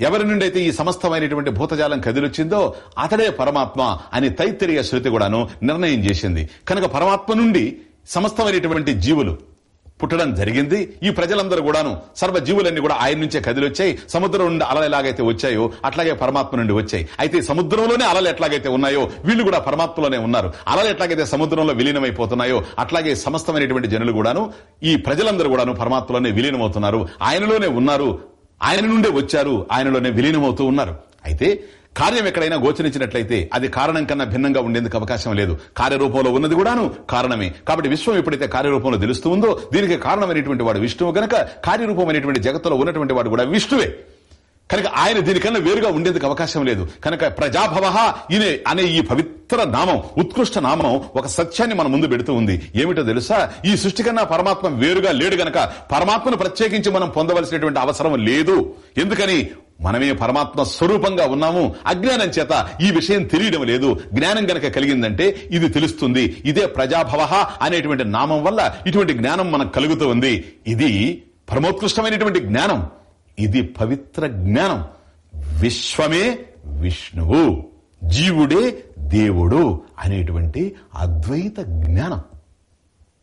ఎవరి నుండి అయితే ఈ సమస్తమైనటువంటి భూతజాలం కదిలొచ్చిందో అతడే పరమాత్మ అని తైత్తరీయ శృతి కూడాను నిర్ణయం చేసింది. కనుక పరమాత్మ నుండి సమస్తమైనటువంటి జీవులు పుట్టడం జరిగింది. ఈ ప్రజలందరూ కూడాను సర్వజీవులన్నీ కూడా ఆయన నుంచే కదిలొచ్చాయి. సముద్రం నుండి అలలు ఎలాగైతే వచ్చాయో అట్లాగే పరమాత్మ నుండి వచ్చాయి. అయితే సముద్రంలోనే అలలు ఎట్లాగైతే ఉన్నాయో వీళ్ళు కూడా పరమాత్మలోనే ఉన్నారు. అలలు ఎట్లాగైతే సముద్రంలో విలీనమైపోతున్నాయో అట్లాగే సమస్తమైనటువంటి జనులు కూడాను ఈ ప్రజలందరూ కూడాను పరమాత్మలోనే విలీనమవుతున్నారు. ఆయనలోనే ఉన్నారు. ఆయన నుండే వచ్చారు. ఆయనలోనే విలీనమవుతూ ఉన్నారు. అయితే కార్యం ఎక్కడైనా గోచరించినట్లయితే అది కారణం కన్నా భిన్నంగా ఉండేందుకు అవకాశం లేదు. కార్యరూపంలో ఉన్నది కూడాను కారణమే. కాబట్టి విశ్వం ఎప్పుడైతే కార్యరూపంలో తెలుస్తూ ఉందో దీనికి కారణమైనటువంటి వాడు విష్ణువు గనక కార్యరూపమైనటువంటి జగత్తులో ఉన్నటువంటి వాడు కూడా విష్ణువే. కనుక ఆయన దీనికన్నా వేరుగా ఉండేందుకు అవకాశం లేదు. కనుక ప్రజాభవ ఇనే అనే ఈ పవిత్ర నామం ఉత్కృష్ట నామం ఒక సత్యాన్ని మన ముందు పెడుతూ ఉంది. ఏమిటో తెలుసా? ఈ సృష్టి కన్నా పరమాత్మ వేరుగా లేడు గనక పరమాత్మను ప్రత్యేకించి మనం పొందవలసినటువంటి అవసరం లేదు. ఎందుకని? మనమే పరమాత్మ స్వరూపంగా ఉన్నాము. అజ్ఞానం చేత ఈ విషయం తెలియడం లేదు. జ్ఞానం గనక కలిగిందంటే ఇది తెలుస్తుంది. ఇదే ప్రజాభవ అనేటువంటి నామం వల్ల ఇటువంటి జ్ఞానం మనకు కలుగుతూ ఉంది. ఇది పరమోత్కృష్టమైనటువంటి జ్ఞానం. ఇది పవిత్ర జ్ఞానం. విశ్వమే విష్ణువు. జీవుడే దేవుడు అనేటువంటి అద్వైత జ్ఞానం.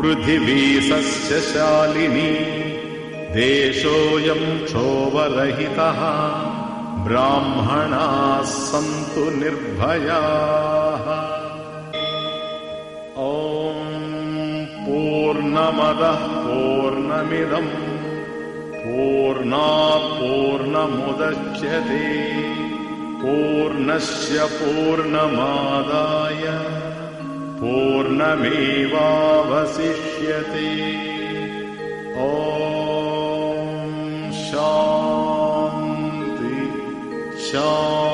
पृथिवी सस्यशालिनी देशोऽयम् क्षोभरहितः। ब्राह्मणाः सन्तु निर्भयाः। ॐ पूर्णमदः पूर्णमिदम् पूर्णात् पूर्णमुदच्यते। पूर्णस्य पूर्णमादाय पूर्णमेवावशिष्यते। ॐ शान्ति शान्ति